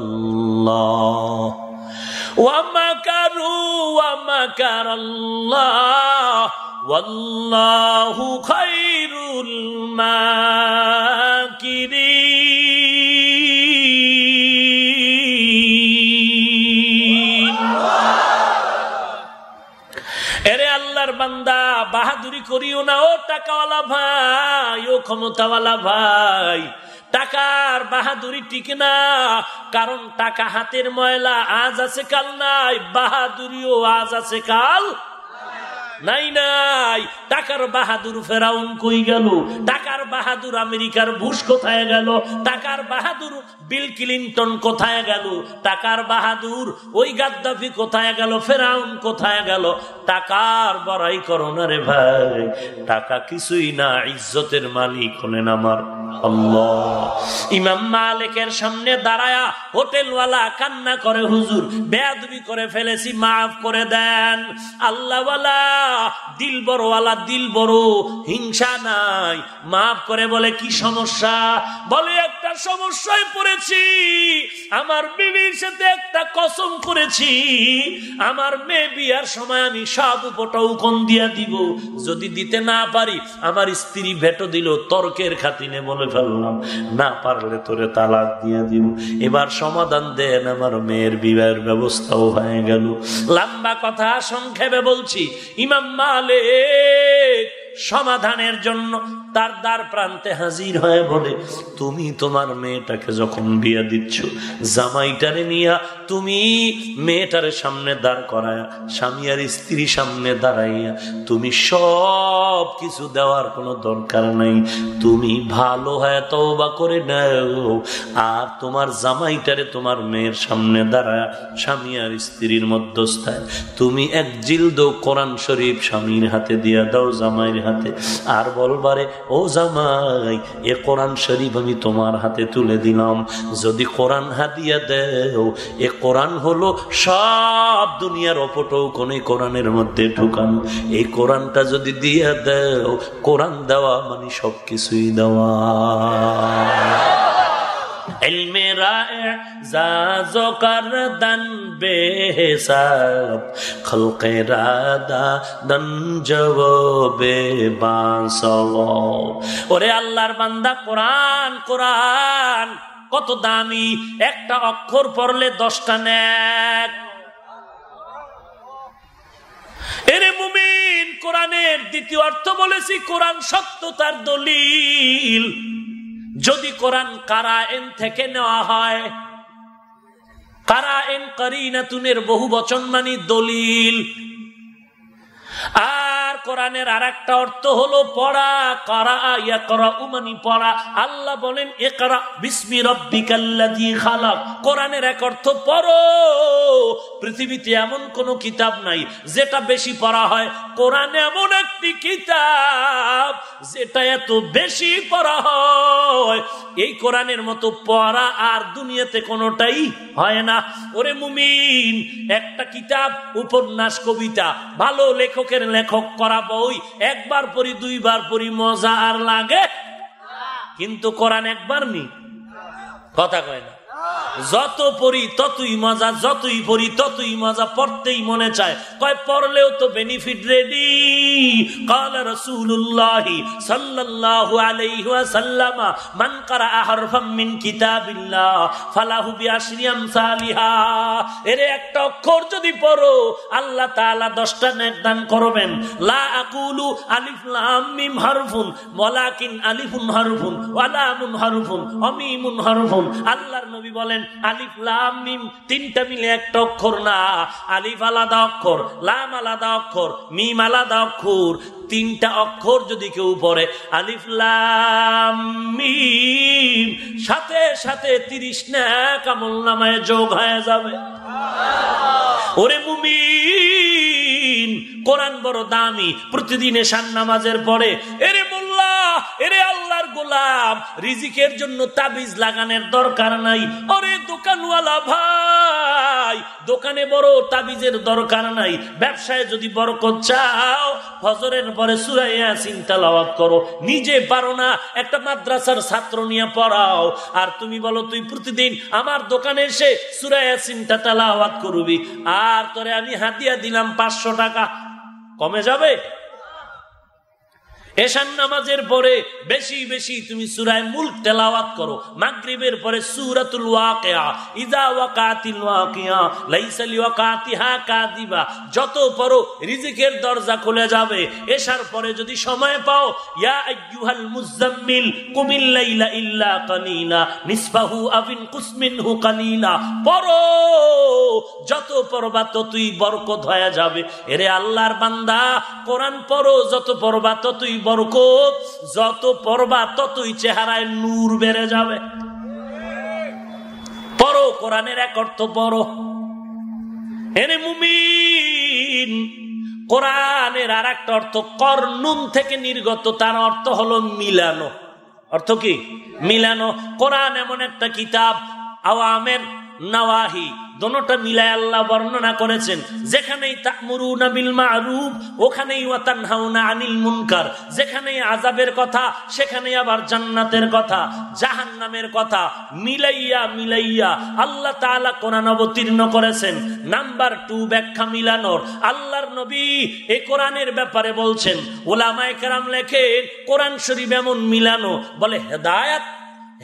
এরে আল্লাহর বান্দা বাহাদুরি করিও না ও টাকাওয়ালা ভাই ও ক্ষমতাওয়ালা ভাই। টাকার বাহাদুরি টিকে না, কারণ টাকা হাতের ময়লা আজ আছে, কাল নাই। বাহাদুরিও আজ আছে, কাল নাই নাই। টাকার বাহাদুর ফেরাউন কই গেল? টাকার বাহাদুর আমেরিকার বুশ কোথায় গেল? টাকার বাহাদুর বিল ক্লিন্টন কোথায় গেল? টাকার বাহাদুর, ওই গাদ্দাফি কোথায় গেল? ফেরাউন কোথায় গেল? টাকার বড়াই করো না রে ভাই। টাকা কিছুই না, ইজ্জতের মালিক হলেন আমার ফেলেছি, মাফ করে দেন। দিল বড়ওয়ালা দিল বড় হিংসা নাই। মাফ করে বলে, কি সমস্যা? বলে, একটা সমস্যায় পড়েছি আমার বিবির সাথে একটা কসম করেছি, আমার মেয়ে বিয়ার সময় আমি সব উপটাও কোন দিয়া দিব? যদি দিতে না পারি, আমার স্ত্রী ভেটো দিল, তর্কের খাতিনে বলে ফেললাম, না পারলে তোরে তালাক দিয়ে দিব। এবার সমাধান দেন, আমার মেয়ের বিবাহের ব্যবস্থাও হয়ে গেল। লম্বা কথা সংক্ষেপে বলছি, ইমাম মালে সমাধানের জন্য তার দ্বার প্রান্তে হাজির হয়ে বলে, তুমি তোমার মেয়েটাকে যখন বিয়ে দিচ্ছ, জামাইটারে নিয়া তুমি মেয়েটার সামনে দাঁড় করায়া, স্বামী আর স্ত্রী সামনে দাঁড়াইয়া, তুমি সব কিছু দেওয়ার কোনো দরকার নাই। তুমি ভালো হয় তওবা করে নাও। আর তোমার জামাইটারে তোমার মেয়ের সামনে দাঁড়ায়, স্বামী আর স্ত্রীর মধ্যস্থায়, তুমি এক জিলদ কোরআন শরীফ স্বামীর হাতে দিয়া দাও, জামাইয়ের হাতে। আর বলবারে, ও জামাই, এ কোরআন শরীফ আমি তোমার হাতে তুলে দিলাম। যদি কোরআন হাতিয়া দেও, এ কোরআন হলো সব দুনিয়ার অপটৌ কোন কোরআনের মধ্যে ঢুকানো। এই কোরআনটা যদি দিয়ে দেও, কোরআন দেওয়া মানে সবকিছুই দেওয়া। علم رائع زازو کردن بے حساب خلق رادا دن جواب بانسو ওরে আল্লাহর বান্দা কোরআন কোরআন কত দামি একটা অক্ষর পড়লে দশটা ন্যাক এরে মুমিন কোরআনের দ্বিতীয় অর্থ বলেছি কোরআন সত্যতার দলিল যদি কোরআন কারা এন থেকে নেওয়া হয় কারা এন করিনাতুনের বহু বচন মানি দলিল। আর কোরআনের আর একটা অর্থ হলো পড়া, করা ইয়া করা উমানি পড়া। আল্লাহ বলেন এ করা বিস্মি রব্বিকাল্লাযী খালাক। কোরআনের এক অর্থ, পড়ো। পৃথিবীতে এমন কোন কিতাব নাই, যেটা বেশি পড়া হয়। কোরআন এমন একটি কিতাব, যেটা এত বেশি পড়া হয় এই কোরআনের মতো পড়া আর দুনিয়াতে কোনোটাই হয় না। ওরে মুমিন, একটা কিতাব, উপন্যাস, কবিতা, ভালো লেখকের লেখক করা বই, একবার পড়ি, দুইবার পড়ি, মজা আর লাগে। কিন্তু কোরআন একবার নি। কথা কয় না। যত পড়ি, ততই মজা, যতই পড়ি, ততই মজা, পড়তেই মনে চায়। কয়, পড়লেও তো বেনিফিট রেডি কাল রসুল্লাহ সাল্লাল্লাহু আলাইহি ওয়াসাল্লাম, মান কারা আহরফাম মিন কিতাবিল্লাহ, ফালাহু বিআশরি আমসালিহা। এরে একটা অক্ষর যদি পড়ো, আল্লাহ তাআলা 10টা নেক দান করবেন। লা আকুলু আলিফ লাম মিম হারফুন, ওয়ালাকিন আলিফুন হারফুন ওয়া লামুন হারফুন ওয়া মিমুন হারফুন। আল্লাহর নবী বলেন, আলিফ, লাম, মিম, তিনটা মিলে একটা অক্ষর না। আলিফ আলাদা অক্ষর, লাম আলাদা অক্ষর, মিম আলাদা অক্ষর। তিনটা অক্ষর যদি কেউ পড়ে, আলিফ, লাম, মিম, সাথে সাথে তিরিশ না কামল নামায় যোগ হয়ে যাবে। ওরে মুমিন! কোরআন বড় দামি। প্রতিদিন এসান নামাজের পরে, এরে মোল্লা, এরে আল্লাহর গোলাম, রিজিকের জন্য তাবিজ লাগানোর দরকার নাই। ওরে দোকানওয়ালা ভাই, দোকানে বড় তাবিজের দরকার নাই। ব্যবসায় যদি বরকত চাও, ফজরের পরে সুরাইয়া চিন্তা লাওয়াত করো। নিজে পারো না, একটা মাদ্রাসার ছাত্র নিয়ে পড়াও। আর তুমি বলো, তুই প্রতিদিন আমার দোকানে এসে সুরাইয়া চিন্তা তালাওয়াত করবি? আর তোরে আমি হাতিয়া দিলাম পাঁচশো টাকা। কমে যাবে? এশান নামাজের পরে বেশি বেশি তুমি সুরায় মুল্ক তেলাওয়াত করো। মাগরিবের পরে সূরাতুল ওয়াকিয়া। ইযা ওয়াকাতিল ওয়াকিয়া, লাইসা লিওয়াকাতিহা কাযিবা। যত পড়ো রিজিকের দরজা খুলে যাবে। এশার পরে যদি সময় পাও, ইয়া আইয়ুহাল মুজাম্মিল কুমিল লাইলা ইল্লা কালিলা, নিসফাহু আবিন কুসমিনহু কালিলা। পড়ো! যত পড়বা ততই বরকত হয়ে যাবে। এরে আল্লাহর বান্দা, কোরআন পড়ো, যত পড়বা ততই বরকত, যত পড়বা ততই চেহারায় নূর বেড়ে যাবে। পড়ো, কোরআনের এক অর্থ পড়ো। এনে মুমিন, কোরআনের আর একটা অর্থ কর্নুন থেকে নির্গত, তার অর্থ হলো মিলানো। অর্থ কি? মিলানো। কোরআন এমন একটা কিতাব, আওয়ামের নাওয়াহি, দোনোটা মিলায় আল্লাহ বর্ণনা করেছেন, যেখানেই তাকমুরুনা বিল মারুফ, ওখানেই ওয়াতানহাউনা আনিল মুনকার, যেখানেই আজাবের কথা সেখানে আবার জান্নাতের কথা, জাহান্নামের কথা, মিলাইয়া মিলাইয়া আল্লাহ তাআলা কোরআন অবতীর্ণ করেছেন। নাম্বার টু ব্যাখ্যা মিলানোর, আল্লাহর নবী এ কোরআনের ব্যাপারে বলছেন, ওলামায়ে কেরাম লেখে কোরআন শরীফ এমন মিলানো, বলে হেদায়াত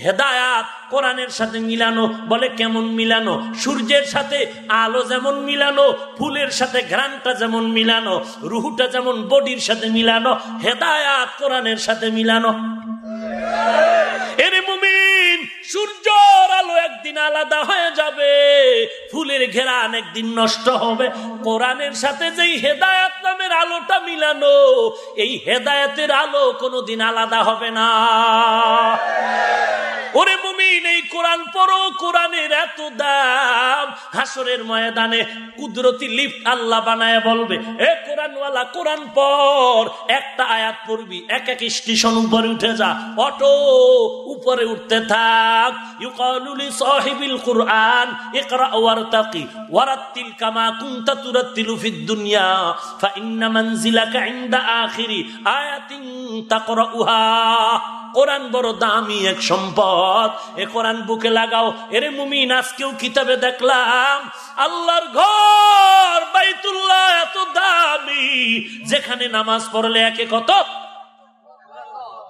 হেদায়াত কোরআনের সাথে মিলানো, বলে কেমন মিলানো? সূর্যের সাথে আলো যেমন মিলানো, ফুলের সাথে ঘ্রানটা যেমন মিলানো, রুহুটা যেমন বডির সাথে মিলানো, হেদায়াত কোরআনের সাথে মিলানো। এরে মুমিন সূর্যর আলো একদিন আলাদা হয়ে যাবে, ফুলের ঘেরান একদিন নষ্ট হবে। কোরআনের সাথে যেই হেদায়াত নামের আলোটা মিলানো, এই হেদায়াতের আলো কোনোদিন আলাদা হবে না। ওরে মুমিন, এই কোরআন পড়ো, কোরআনের এত দাম। হাসরের ময়দানে কুদরতি লিফট আল্লাহ বানায় বলবে, এ কোরআনওয়ালা, কোরআন পর একটা আয়াত পড়বি, এক এক স্টেশন উপরে উঠে যা। অটো, উপরে উঠতে থাক। কোরআন দামি এক সম্পদ। এ কোরআন বুকে লাগাও। এরে কিতাবে দেখলাম, আল্লাহর ঘর, বাইতুল্লাহ এত দামি, যেখানে নামাজ পড়লে একে কত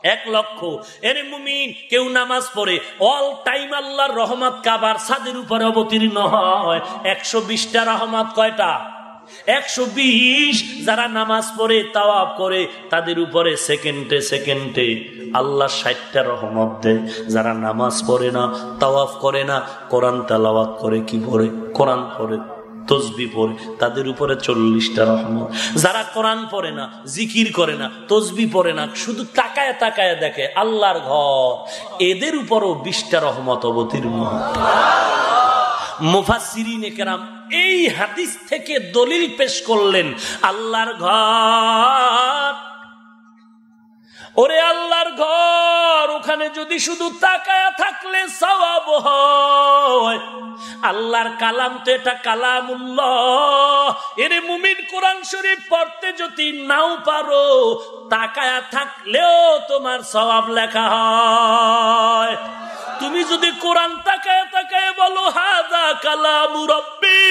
এক লক্ষ। এরে মুমিন, কেউ নামাজ পড়ে অল টাইম আল্লাহর রহমত কাবার সাদের উপরে অবতীর্ণ হয়। একশো বিশটা রহমত কয়টা? একশো বিশ যারা নামাজ পড়ে তাওয়াব করে, তাদের উপরে সেকেন্ডে সেকেন্ডে আল্লাহ ষাটটা রহমত দেয়। যারা নামাজ পড়ে না, তাওয়াফ করে না, কোরআন তালাওয়াত করে কি পড়ে? কোরআন পড়ে। তসবি পড়ে, তাদের উপরে চল্লিশটা রহমত। যারা কোরআন পরে না, জিকির করে না, তসবি পরে না, শুধু তাকায় তাকায় দেখে আল্লাহর ঘর, এদের উপরও বিশটা রহমত অবতীর্ণ। মুফাসিরিনে কেরাম, এই হাদিস থেকে দলিল পেশ করলেন, আল্লাহর ঘর। ওরে আল্লাহর ঘর, ওখানে যদি শুধু তাকায় থাকলে হয়। আল্লাহর কালাম তো এটা কালামুল্লাহ। এরে মুমিন কোরআন শরীফ পড়তে যদি নাও পারো, তাকায়া থাকলেও তোমার সওয়াব লেখা হয়। তুমি যদি কোরআন তাকায় তাকায় বলো হাজা কালাম রব্বি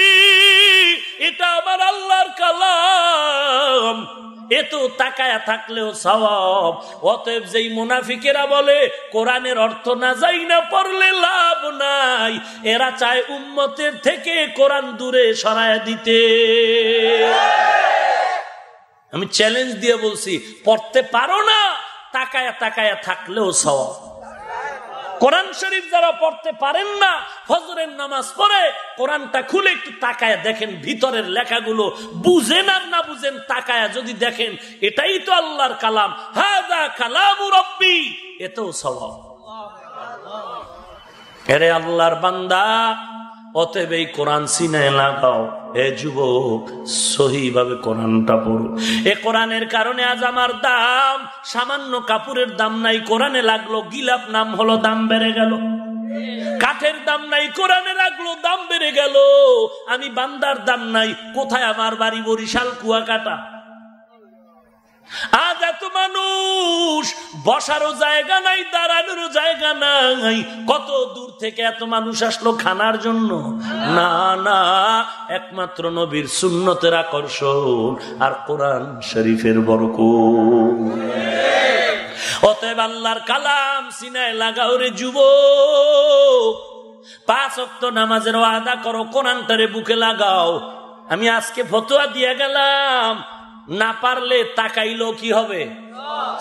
এটা আমার আল্লাহর কালাম। এত তাকায়া থাকলেও সওয়াব। অতএব যেই মুনাফিকেরা বলে, কোরআনের অর্থ না যাই না পড়লে লাভ নাই। এরা চায় উম্মতের থেকে কোরআন দূরে সরায় দিতে। আমি চ্যালেঞ্জ দিয়ে বলছি, পড়তে পারো না? তাকায়া তাকায়া থাকলেও সওয়াব। কোরআন শরীফ যারা পড়তে পারেন না, ফজরের নামাজ পড়ে, কোরআনটা খুলে একটু তাকায় দেখেন ভিতরের লেখাগুলো। বুঝেন আর না বুঝেন তাকায়া যদি দেখেন, এটাই তো আল্লাহর কালাম। হাজা কালাম রব্বি, এতেও স্বভাব। আল্লাহর বান্দা, অতএব এই কোরআন সিনায় লাগাও। এ যুবক, সহিভাবে কোরআনটা পড়ো। এ কোরআনের কারণে আজ আমার দাম সামান্য কাপড়ের দাম নাই, কোরআনে লাগল গিলাপ, নাম হলো দাম বেড়ে গেল। কাঠের দাম নাই, কোরআনে লাগল দাম বেড়ে গেল। আমি বান্দার দাম নাই, কোথায় আমার বাড়ি বরিশাল, কুয়াকাটা? আজ এত মানুষ, বসারও জায়গা নাই, দাঁড়ানোরও জায়গা নাই। কত দূর থেকে এত মানুষ আসলো খানার জন্য? না না, একমাত্র নবীর সুন্নতের আকর্ষণ আর কোরআন শরীফের বরক অতএব আল্লাহর কালাম সিনায় লাগাও রে যুব পাঁচ অক্ত নামাজের আদা করো, কোরআনটারে বুকে লাগাও। আমি আজকে ফতোয়া দিয়ে গেলাম না পারলে তাকাইলো কি হবে?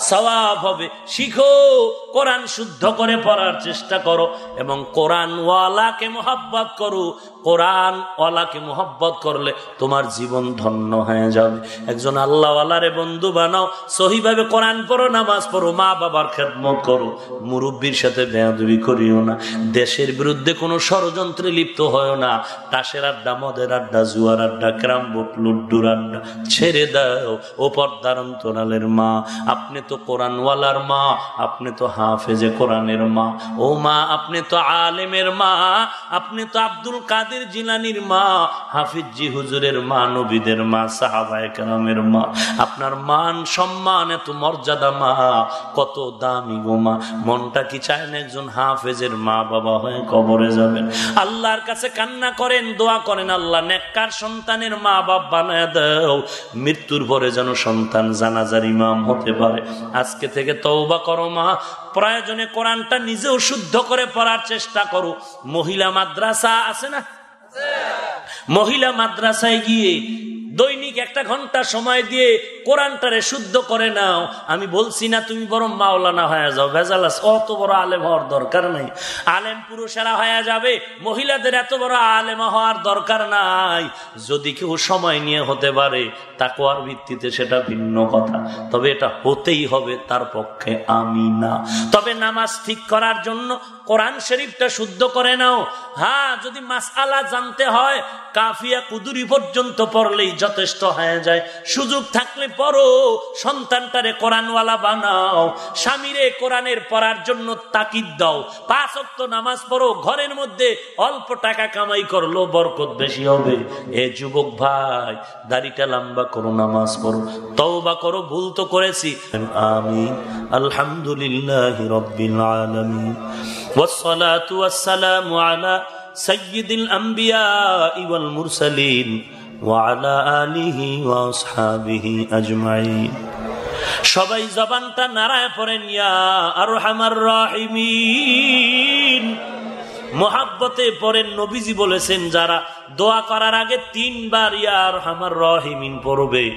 সবাব হবে। শিখো, কোরআন শুদ্ধ করে পড়ার চেষ্টা করো এবং কোরআন ওয়ালাকে মোহাব্বত করো। কোরআন ওয়ালাকে মোহাব্বত করলে তোমার জীবন ধন্য হয়ে যাবে। একজন আল্লাহওয়ালারে বন্ধু বানাও, সহিভাবে কোরআন পড়ো, নামাজ পড়ো মা বাবার খেদমত করো। মুরব্বীর সাথে বেয়াদবি করিও না। দেশের বিরুদ্ধে কোনো ষড়যন্ত্রে লিপ্ত হয় না। তাসের আড্ডা, মদের আড্ডা, জুয়ার আড্ডা ক্রামবোট লুড্ডুর আড্ডা ছেড়ে দাও। ও পর্দার অন্তরালের মা আপনি তো কোরআনওয়ালার মা, আপনি তো হাফেজে কোরআনের মা। ও মা, আপনি তো আলেমের মা, আপনি তো আব্দুল কাদের জিলানির মা, হাফিজি হুজুরের মা, নবীদের মা, সাহাবায় কেরামের মা। আপনার মান সম্মান, এত মর্যাদা মা, কত দামি গো মা। মনটা কি চায় না একজন হাফেজের মা বাবা হয়ে কবরে যাবেন? আল্লাহর কাছে কান্না করেন, দোয়া করেন, আল্লাহ নেককার সন্তানের মা বাপ বানায় দাও। মৃত্যুর পরে যেন সন্তান জানাজার ইমাম হতে পারে। আজকে থেকে তৌবা করো মা। প্রয়োজনে কোরআনটা নিজেও শুদ্ধ করে পড়ার চেষ্টা করো। মহিলা মাদ্রাসা আছে না? মহিলা মাদ্রাসায় গিয়ে দৈনিক একটা ঘণ্টা সময় দিয়ে কোরআনটারে শুদ্ধ করে নাও। আমি বলছি না তুমি বড় মাওলানা হয়ে যাও। ভেজালাস অত বড় আলেম হওয়ার দরকার নেই। আলেম পুরুষেরা হয়ে যাবে। মহিলাদের এত বড় আলেমা হওয়ার দরকার নাই। যদি কেউ সময় নিয়ে হতে পারে তাকুয়ার ভিত্তিতে সেটা ভিন্ন কথা। তবে এটা হতেই হবে, তার পক্ষে আমি না। তবে নামাজ ঠিক করার জন্য কোরআন শরীফটা শুদ্ধ করে নাও। হ্যাঁ যদি মাস আলা জানতে হয়, কাফিয়া কুদুরি পর্যন্ত পড়লেই যথেষ্ট হয়ে যায়। সুযোগ থাকলে পড়ো সন্তানটারে কোরআনওয়ালা বানাও স্বামীরে কোরআনের পড়ার জন্য তাকিদ দাও পাঁচ অক্ত নামাজ পড়ো ঘরের মধ্যে অল্প টাকা কামাই করলো বরকত বেশি হবে এ যুবক ভাই দাড়িটা লম্বা করো নামাজ পড়ো তওবা করো ভুল তো করেছি আমি আলহামদুলিল্লাহ রব্বিল আলামিন والصلاة والسلام على سيد الأنبياء والمرسلين ওয়ালা সবাই জবানটা নারায় পড়েন, ইয়া আর হামার রাহিমিন। মহাব্বতে পড়েন, নবীজি বলেছেন, যারা দোয়া করার আগে তিনবার ইয়ার হামার রহিমিন পড়বে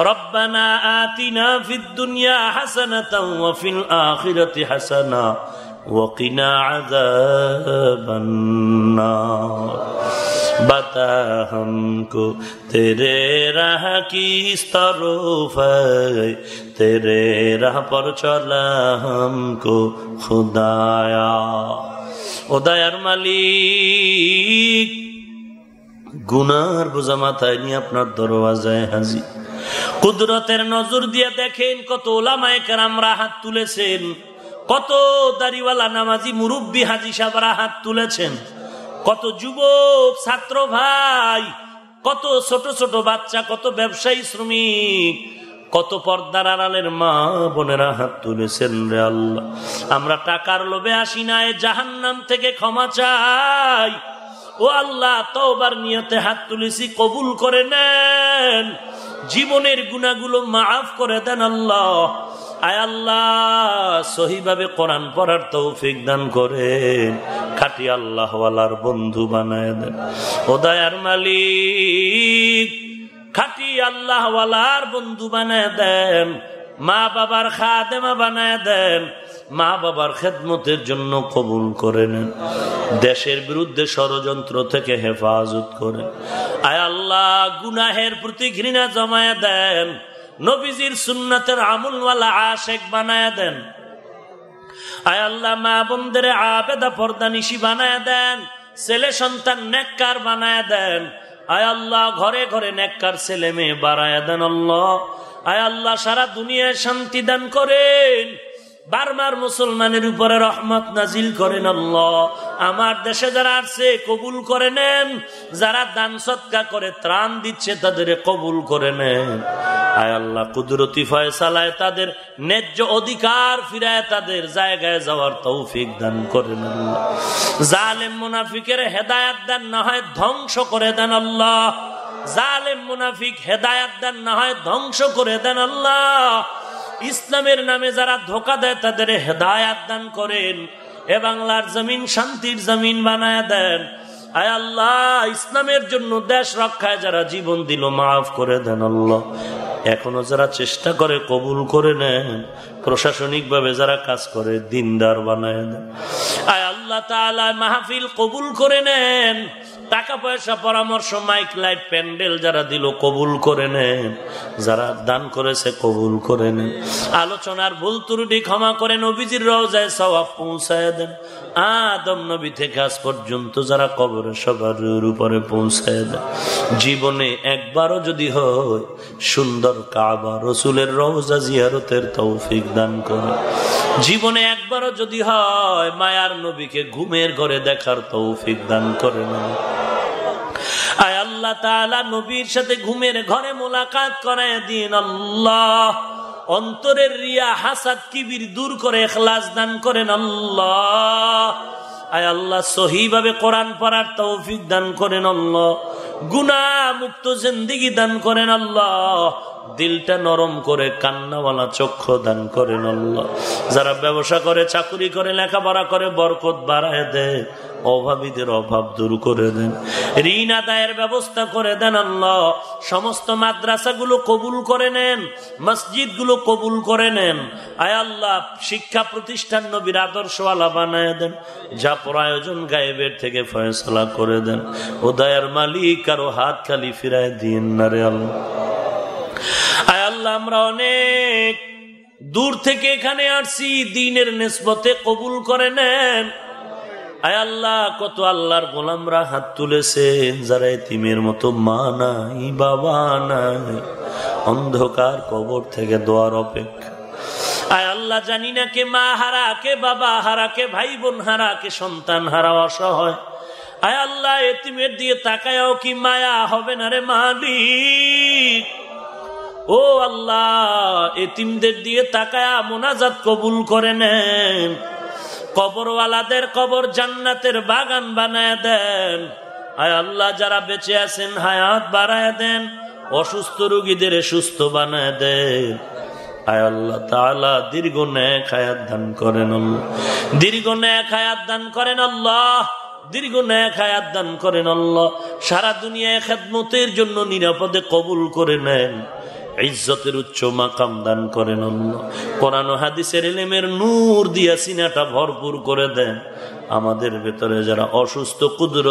ربنا آتنا في الدنيا حسنة وفي الآخرة حسنة وقنا عذاب النار بتا ہم کو تیرے راہ کی اس طرف ہے تیرے راہ پر چلا ہم کو خدایا خدایار মালিক গুনার বোঝা মাথায় নিয়ে আপনার দরওয়াজায় হাজির কুদরতের নজর দিয়ে দেখেন, কত ওলামায় হাত তুলেছেন। কত দাড়িওয়ালা নামাজি মুরব্বী হাজি সাহরা হাত তুলেছেন। কত যুবক, ছাত্র ভাই, কত ছোট ছোট বাচ্চা, কত ব্যবসায়ী শ্রমিক, কত পর্দার আড়ালের মা বোনেরা হাত তুলেছেন রে আল্লাহ। আমরা টাকার লোভে আসি না জাহান নাম থেকে ক্ষমা চাই। ও আল্লাহ তোবার নিয়তে হাত তুলেছি, কবুল করে নেন। জীবনের গুণাগুলো মাফ করে দেন আল্লাহ। আয় আল্লাহ, সহিভাবে কোরআন পড়ার তৌফিক দান করেন। খাটি আল্লাহওয়ালার বন্ধু বানায় দেন। ও দয়ার মালিক, খাটি আল্লাহওয়ালার বন্ধু বানায় দেন। মা বাবার খাদেমা বানায় দেন। মা বাবার খেদমতের জন্য কবুল করে নেন। দেশের বিরুদ্ধে ষড়যন্ত্র থেকে হেফাজত করেন। আয় আল্লাহ, গুনাহের প্রতি ঘৃণা জমায় দেন। নবীজির সুন্নাতের আমুলওয়ালা আশেক বানায় দেন। আয় আল্লাহ, মা বন্ধের আবেদা পর্দা নিশি বানায় দেন। ছেলে সন্তান নেককার বানায় দেন। আয় আল্লাহ, ঘরে ঘরে নেককার ছেলে মেয়ে বাড়ায় দেন আল্লাহ। আয় আল্লাহ, সারা দুনিয়ায় শান্তি দান করেন। বারবার মুসলমানের উপরে রহমত নাজিল করেন আল্লাহ। আমার দেশে যারা আসছে কবুল করে নেন। যারা দান সৎকা করে, ত্রাণ দিচ্ছে, তাদের কবুল করে নেন। আয় আল্লাহ, কুদরতি ফয়সালায় তাদের ন্যায্য অধিকার ফিরায় তাদের জায়গায় যাওয়ার তৌফিক দান করেন আল্লাহ। জালেম মুনাফিকের হেদায়াত দান, না হয় ধ্বংস করে দেন আল্লাহ। জালেম মুনাফিক হেদায়াত দান, না হয় ধ্বংস করে দেন আল্লাহ। ইসলামের নামে যারা ধোকা দেয়, তাদের হেদায়াত দান করেন এ বাংলার জমিন, শান্তির জমিন বানায় দেন। আয় আল্লাহ, ইসলামের জন্য দেশ রক্ষায় যারা জীবন দিল, মাফ করে দেন আল্লাহ। এখনও যারা চেষ্টা করে, কবুল করে নেন। প্রশাসনিক ভাবে যারা কাজ করে, দিনদার বানায় দেন। আয় আল্লাহ তালা মাহফিল কবুল করে নেন। টাকা পয়সা পরামর্শ মাইক লাইট প্যান্ডেল যারা দিল কবুল করে নেন যারা দান করেছে কবুল করে নেন আলোচনার ভুল ত্রুটি ক্ষমা করে নবীজির রওজায় সবাব পৌঁছায় দেন। আদম নবী থেকে আজ পর্যন্ত যারা কবরে সবার উপরে পৌঁছায় দেন জীবনে একবারও যদি হয়, সুন্দর কাবা রসুলের রওজা জিয়ারতের তৌফিক দান করে। জীবনে একবারও যদি হয়, মায়ার নবীকে ঘুমের ঘরে দেখার তৌফিক দান করে না। আয় আল্লাহ তালা নবীর সাথে ঘুমের ঘরে মোলাকাত করায় দিন আল্লাহ। অন্তরের রিয়া হাসাদ কিবির দূর করে এখলাস দান করেন আল্লাহ। আয় আল্লাহ, সহিভাবে কোরআন পড়ার তৌফিক দান করেন আল্লাহ। গুনা মুক্ত জিন্দিগি দান করেন আল্লাহ। দিলটা নরম করে কান্নাওয়ালা চক্ষু দান করেন আল্লাহ। যারা ব্যবসা করে, চাকুরি করে, লেখাপড়া করে, বরকত বাড়ায় দেয়, অভাবীদের অভাব দূর করে দেন। ঋণ আদায়ের ব্যবস্থা করে দেন আল্লাহ। সমস্ত মাদ্রাসাগুলো কবুল করে নেন, মসজিদগুলো কবুল করে নেন। আয় আল্লাহ, শিক্ষা প্রতিষ্ঠান নবীর আদর্শওয়ালা বানায় দেন। যা প্রয়োজন গায়েবের থেকে ফয়সলা করে দেন। ও দয়ার মালিক আরও হাত খালি ফিরায় দিন না রে আল্লাহ। আয় আল্লাহ, আমরা অনেক দূর থেকে এখানে আসছি, দিনের নেসবতে কবুল করে নেন। আয় আল্লাহ, কত আল্লাহর গোলামরা হাত তুলেছেন, যারা এতিমের মতো মা নাই, বাবা নাই, অন্ধকার কবর থেকে দোয়ার অপেক্ষা। আয় আল্লাহ, জানি না কে মা হারা, কে বাবা হারা, কে ভাই বোন হারা, কে সন্তান হারা অসহায়। আয় আল্লাহ, এতিমের দিয়ে তাকায়ও কি মায়া হবে না রে মালিক? ও আল্লাহ, এতিমদের দিয়ে তাকায়া মোনাজাত কবুল করে নেন। কবরওয়ালাদের কবর জান্নাতের বাগান বানায় দেন। আয় আল্লাহ, যারা বেঁচে আছেন, হায়াত বাড়ায় দেন, অসুস্থ রোগীদের সুস্থ বানায় দেন। আয় আল্লাহ তাআলা, দীর্ঘ ন্যাক হায়াত দান করেন আল্লাহ। দীর্ঘ ন্যাক হায়াত দান করেন আল্লাহ। দীর্ঘ ন্যাক হায়াত দান করেন আল্লাহ। সারা দুনিয়ায় খেদমতের জন্য নিরাপদে কবুল করে নেন। ইজ্জতের উচ্চ মাকাম দান করেন অন্য কোরআন হাদিসের এলেমের নূর দিয়া সিনাটা ভরপুর করে দেন। আমাদের ভেতরে যারা অসুস্থ, কুদরত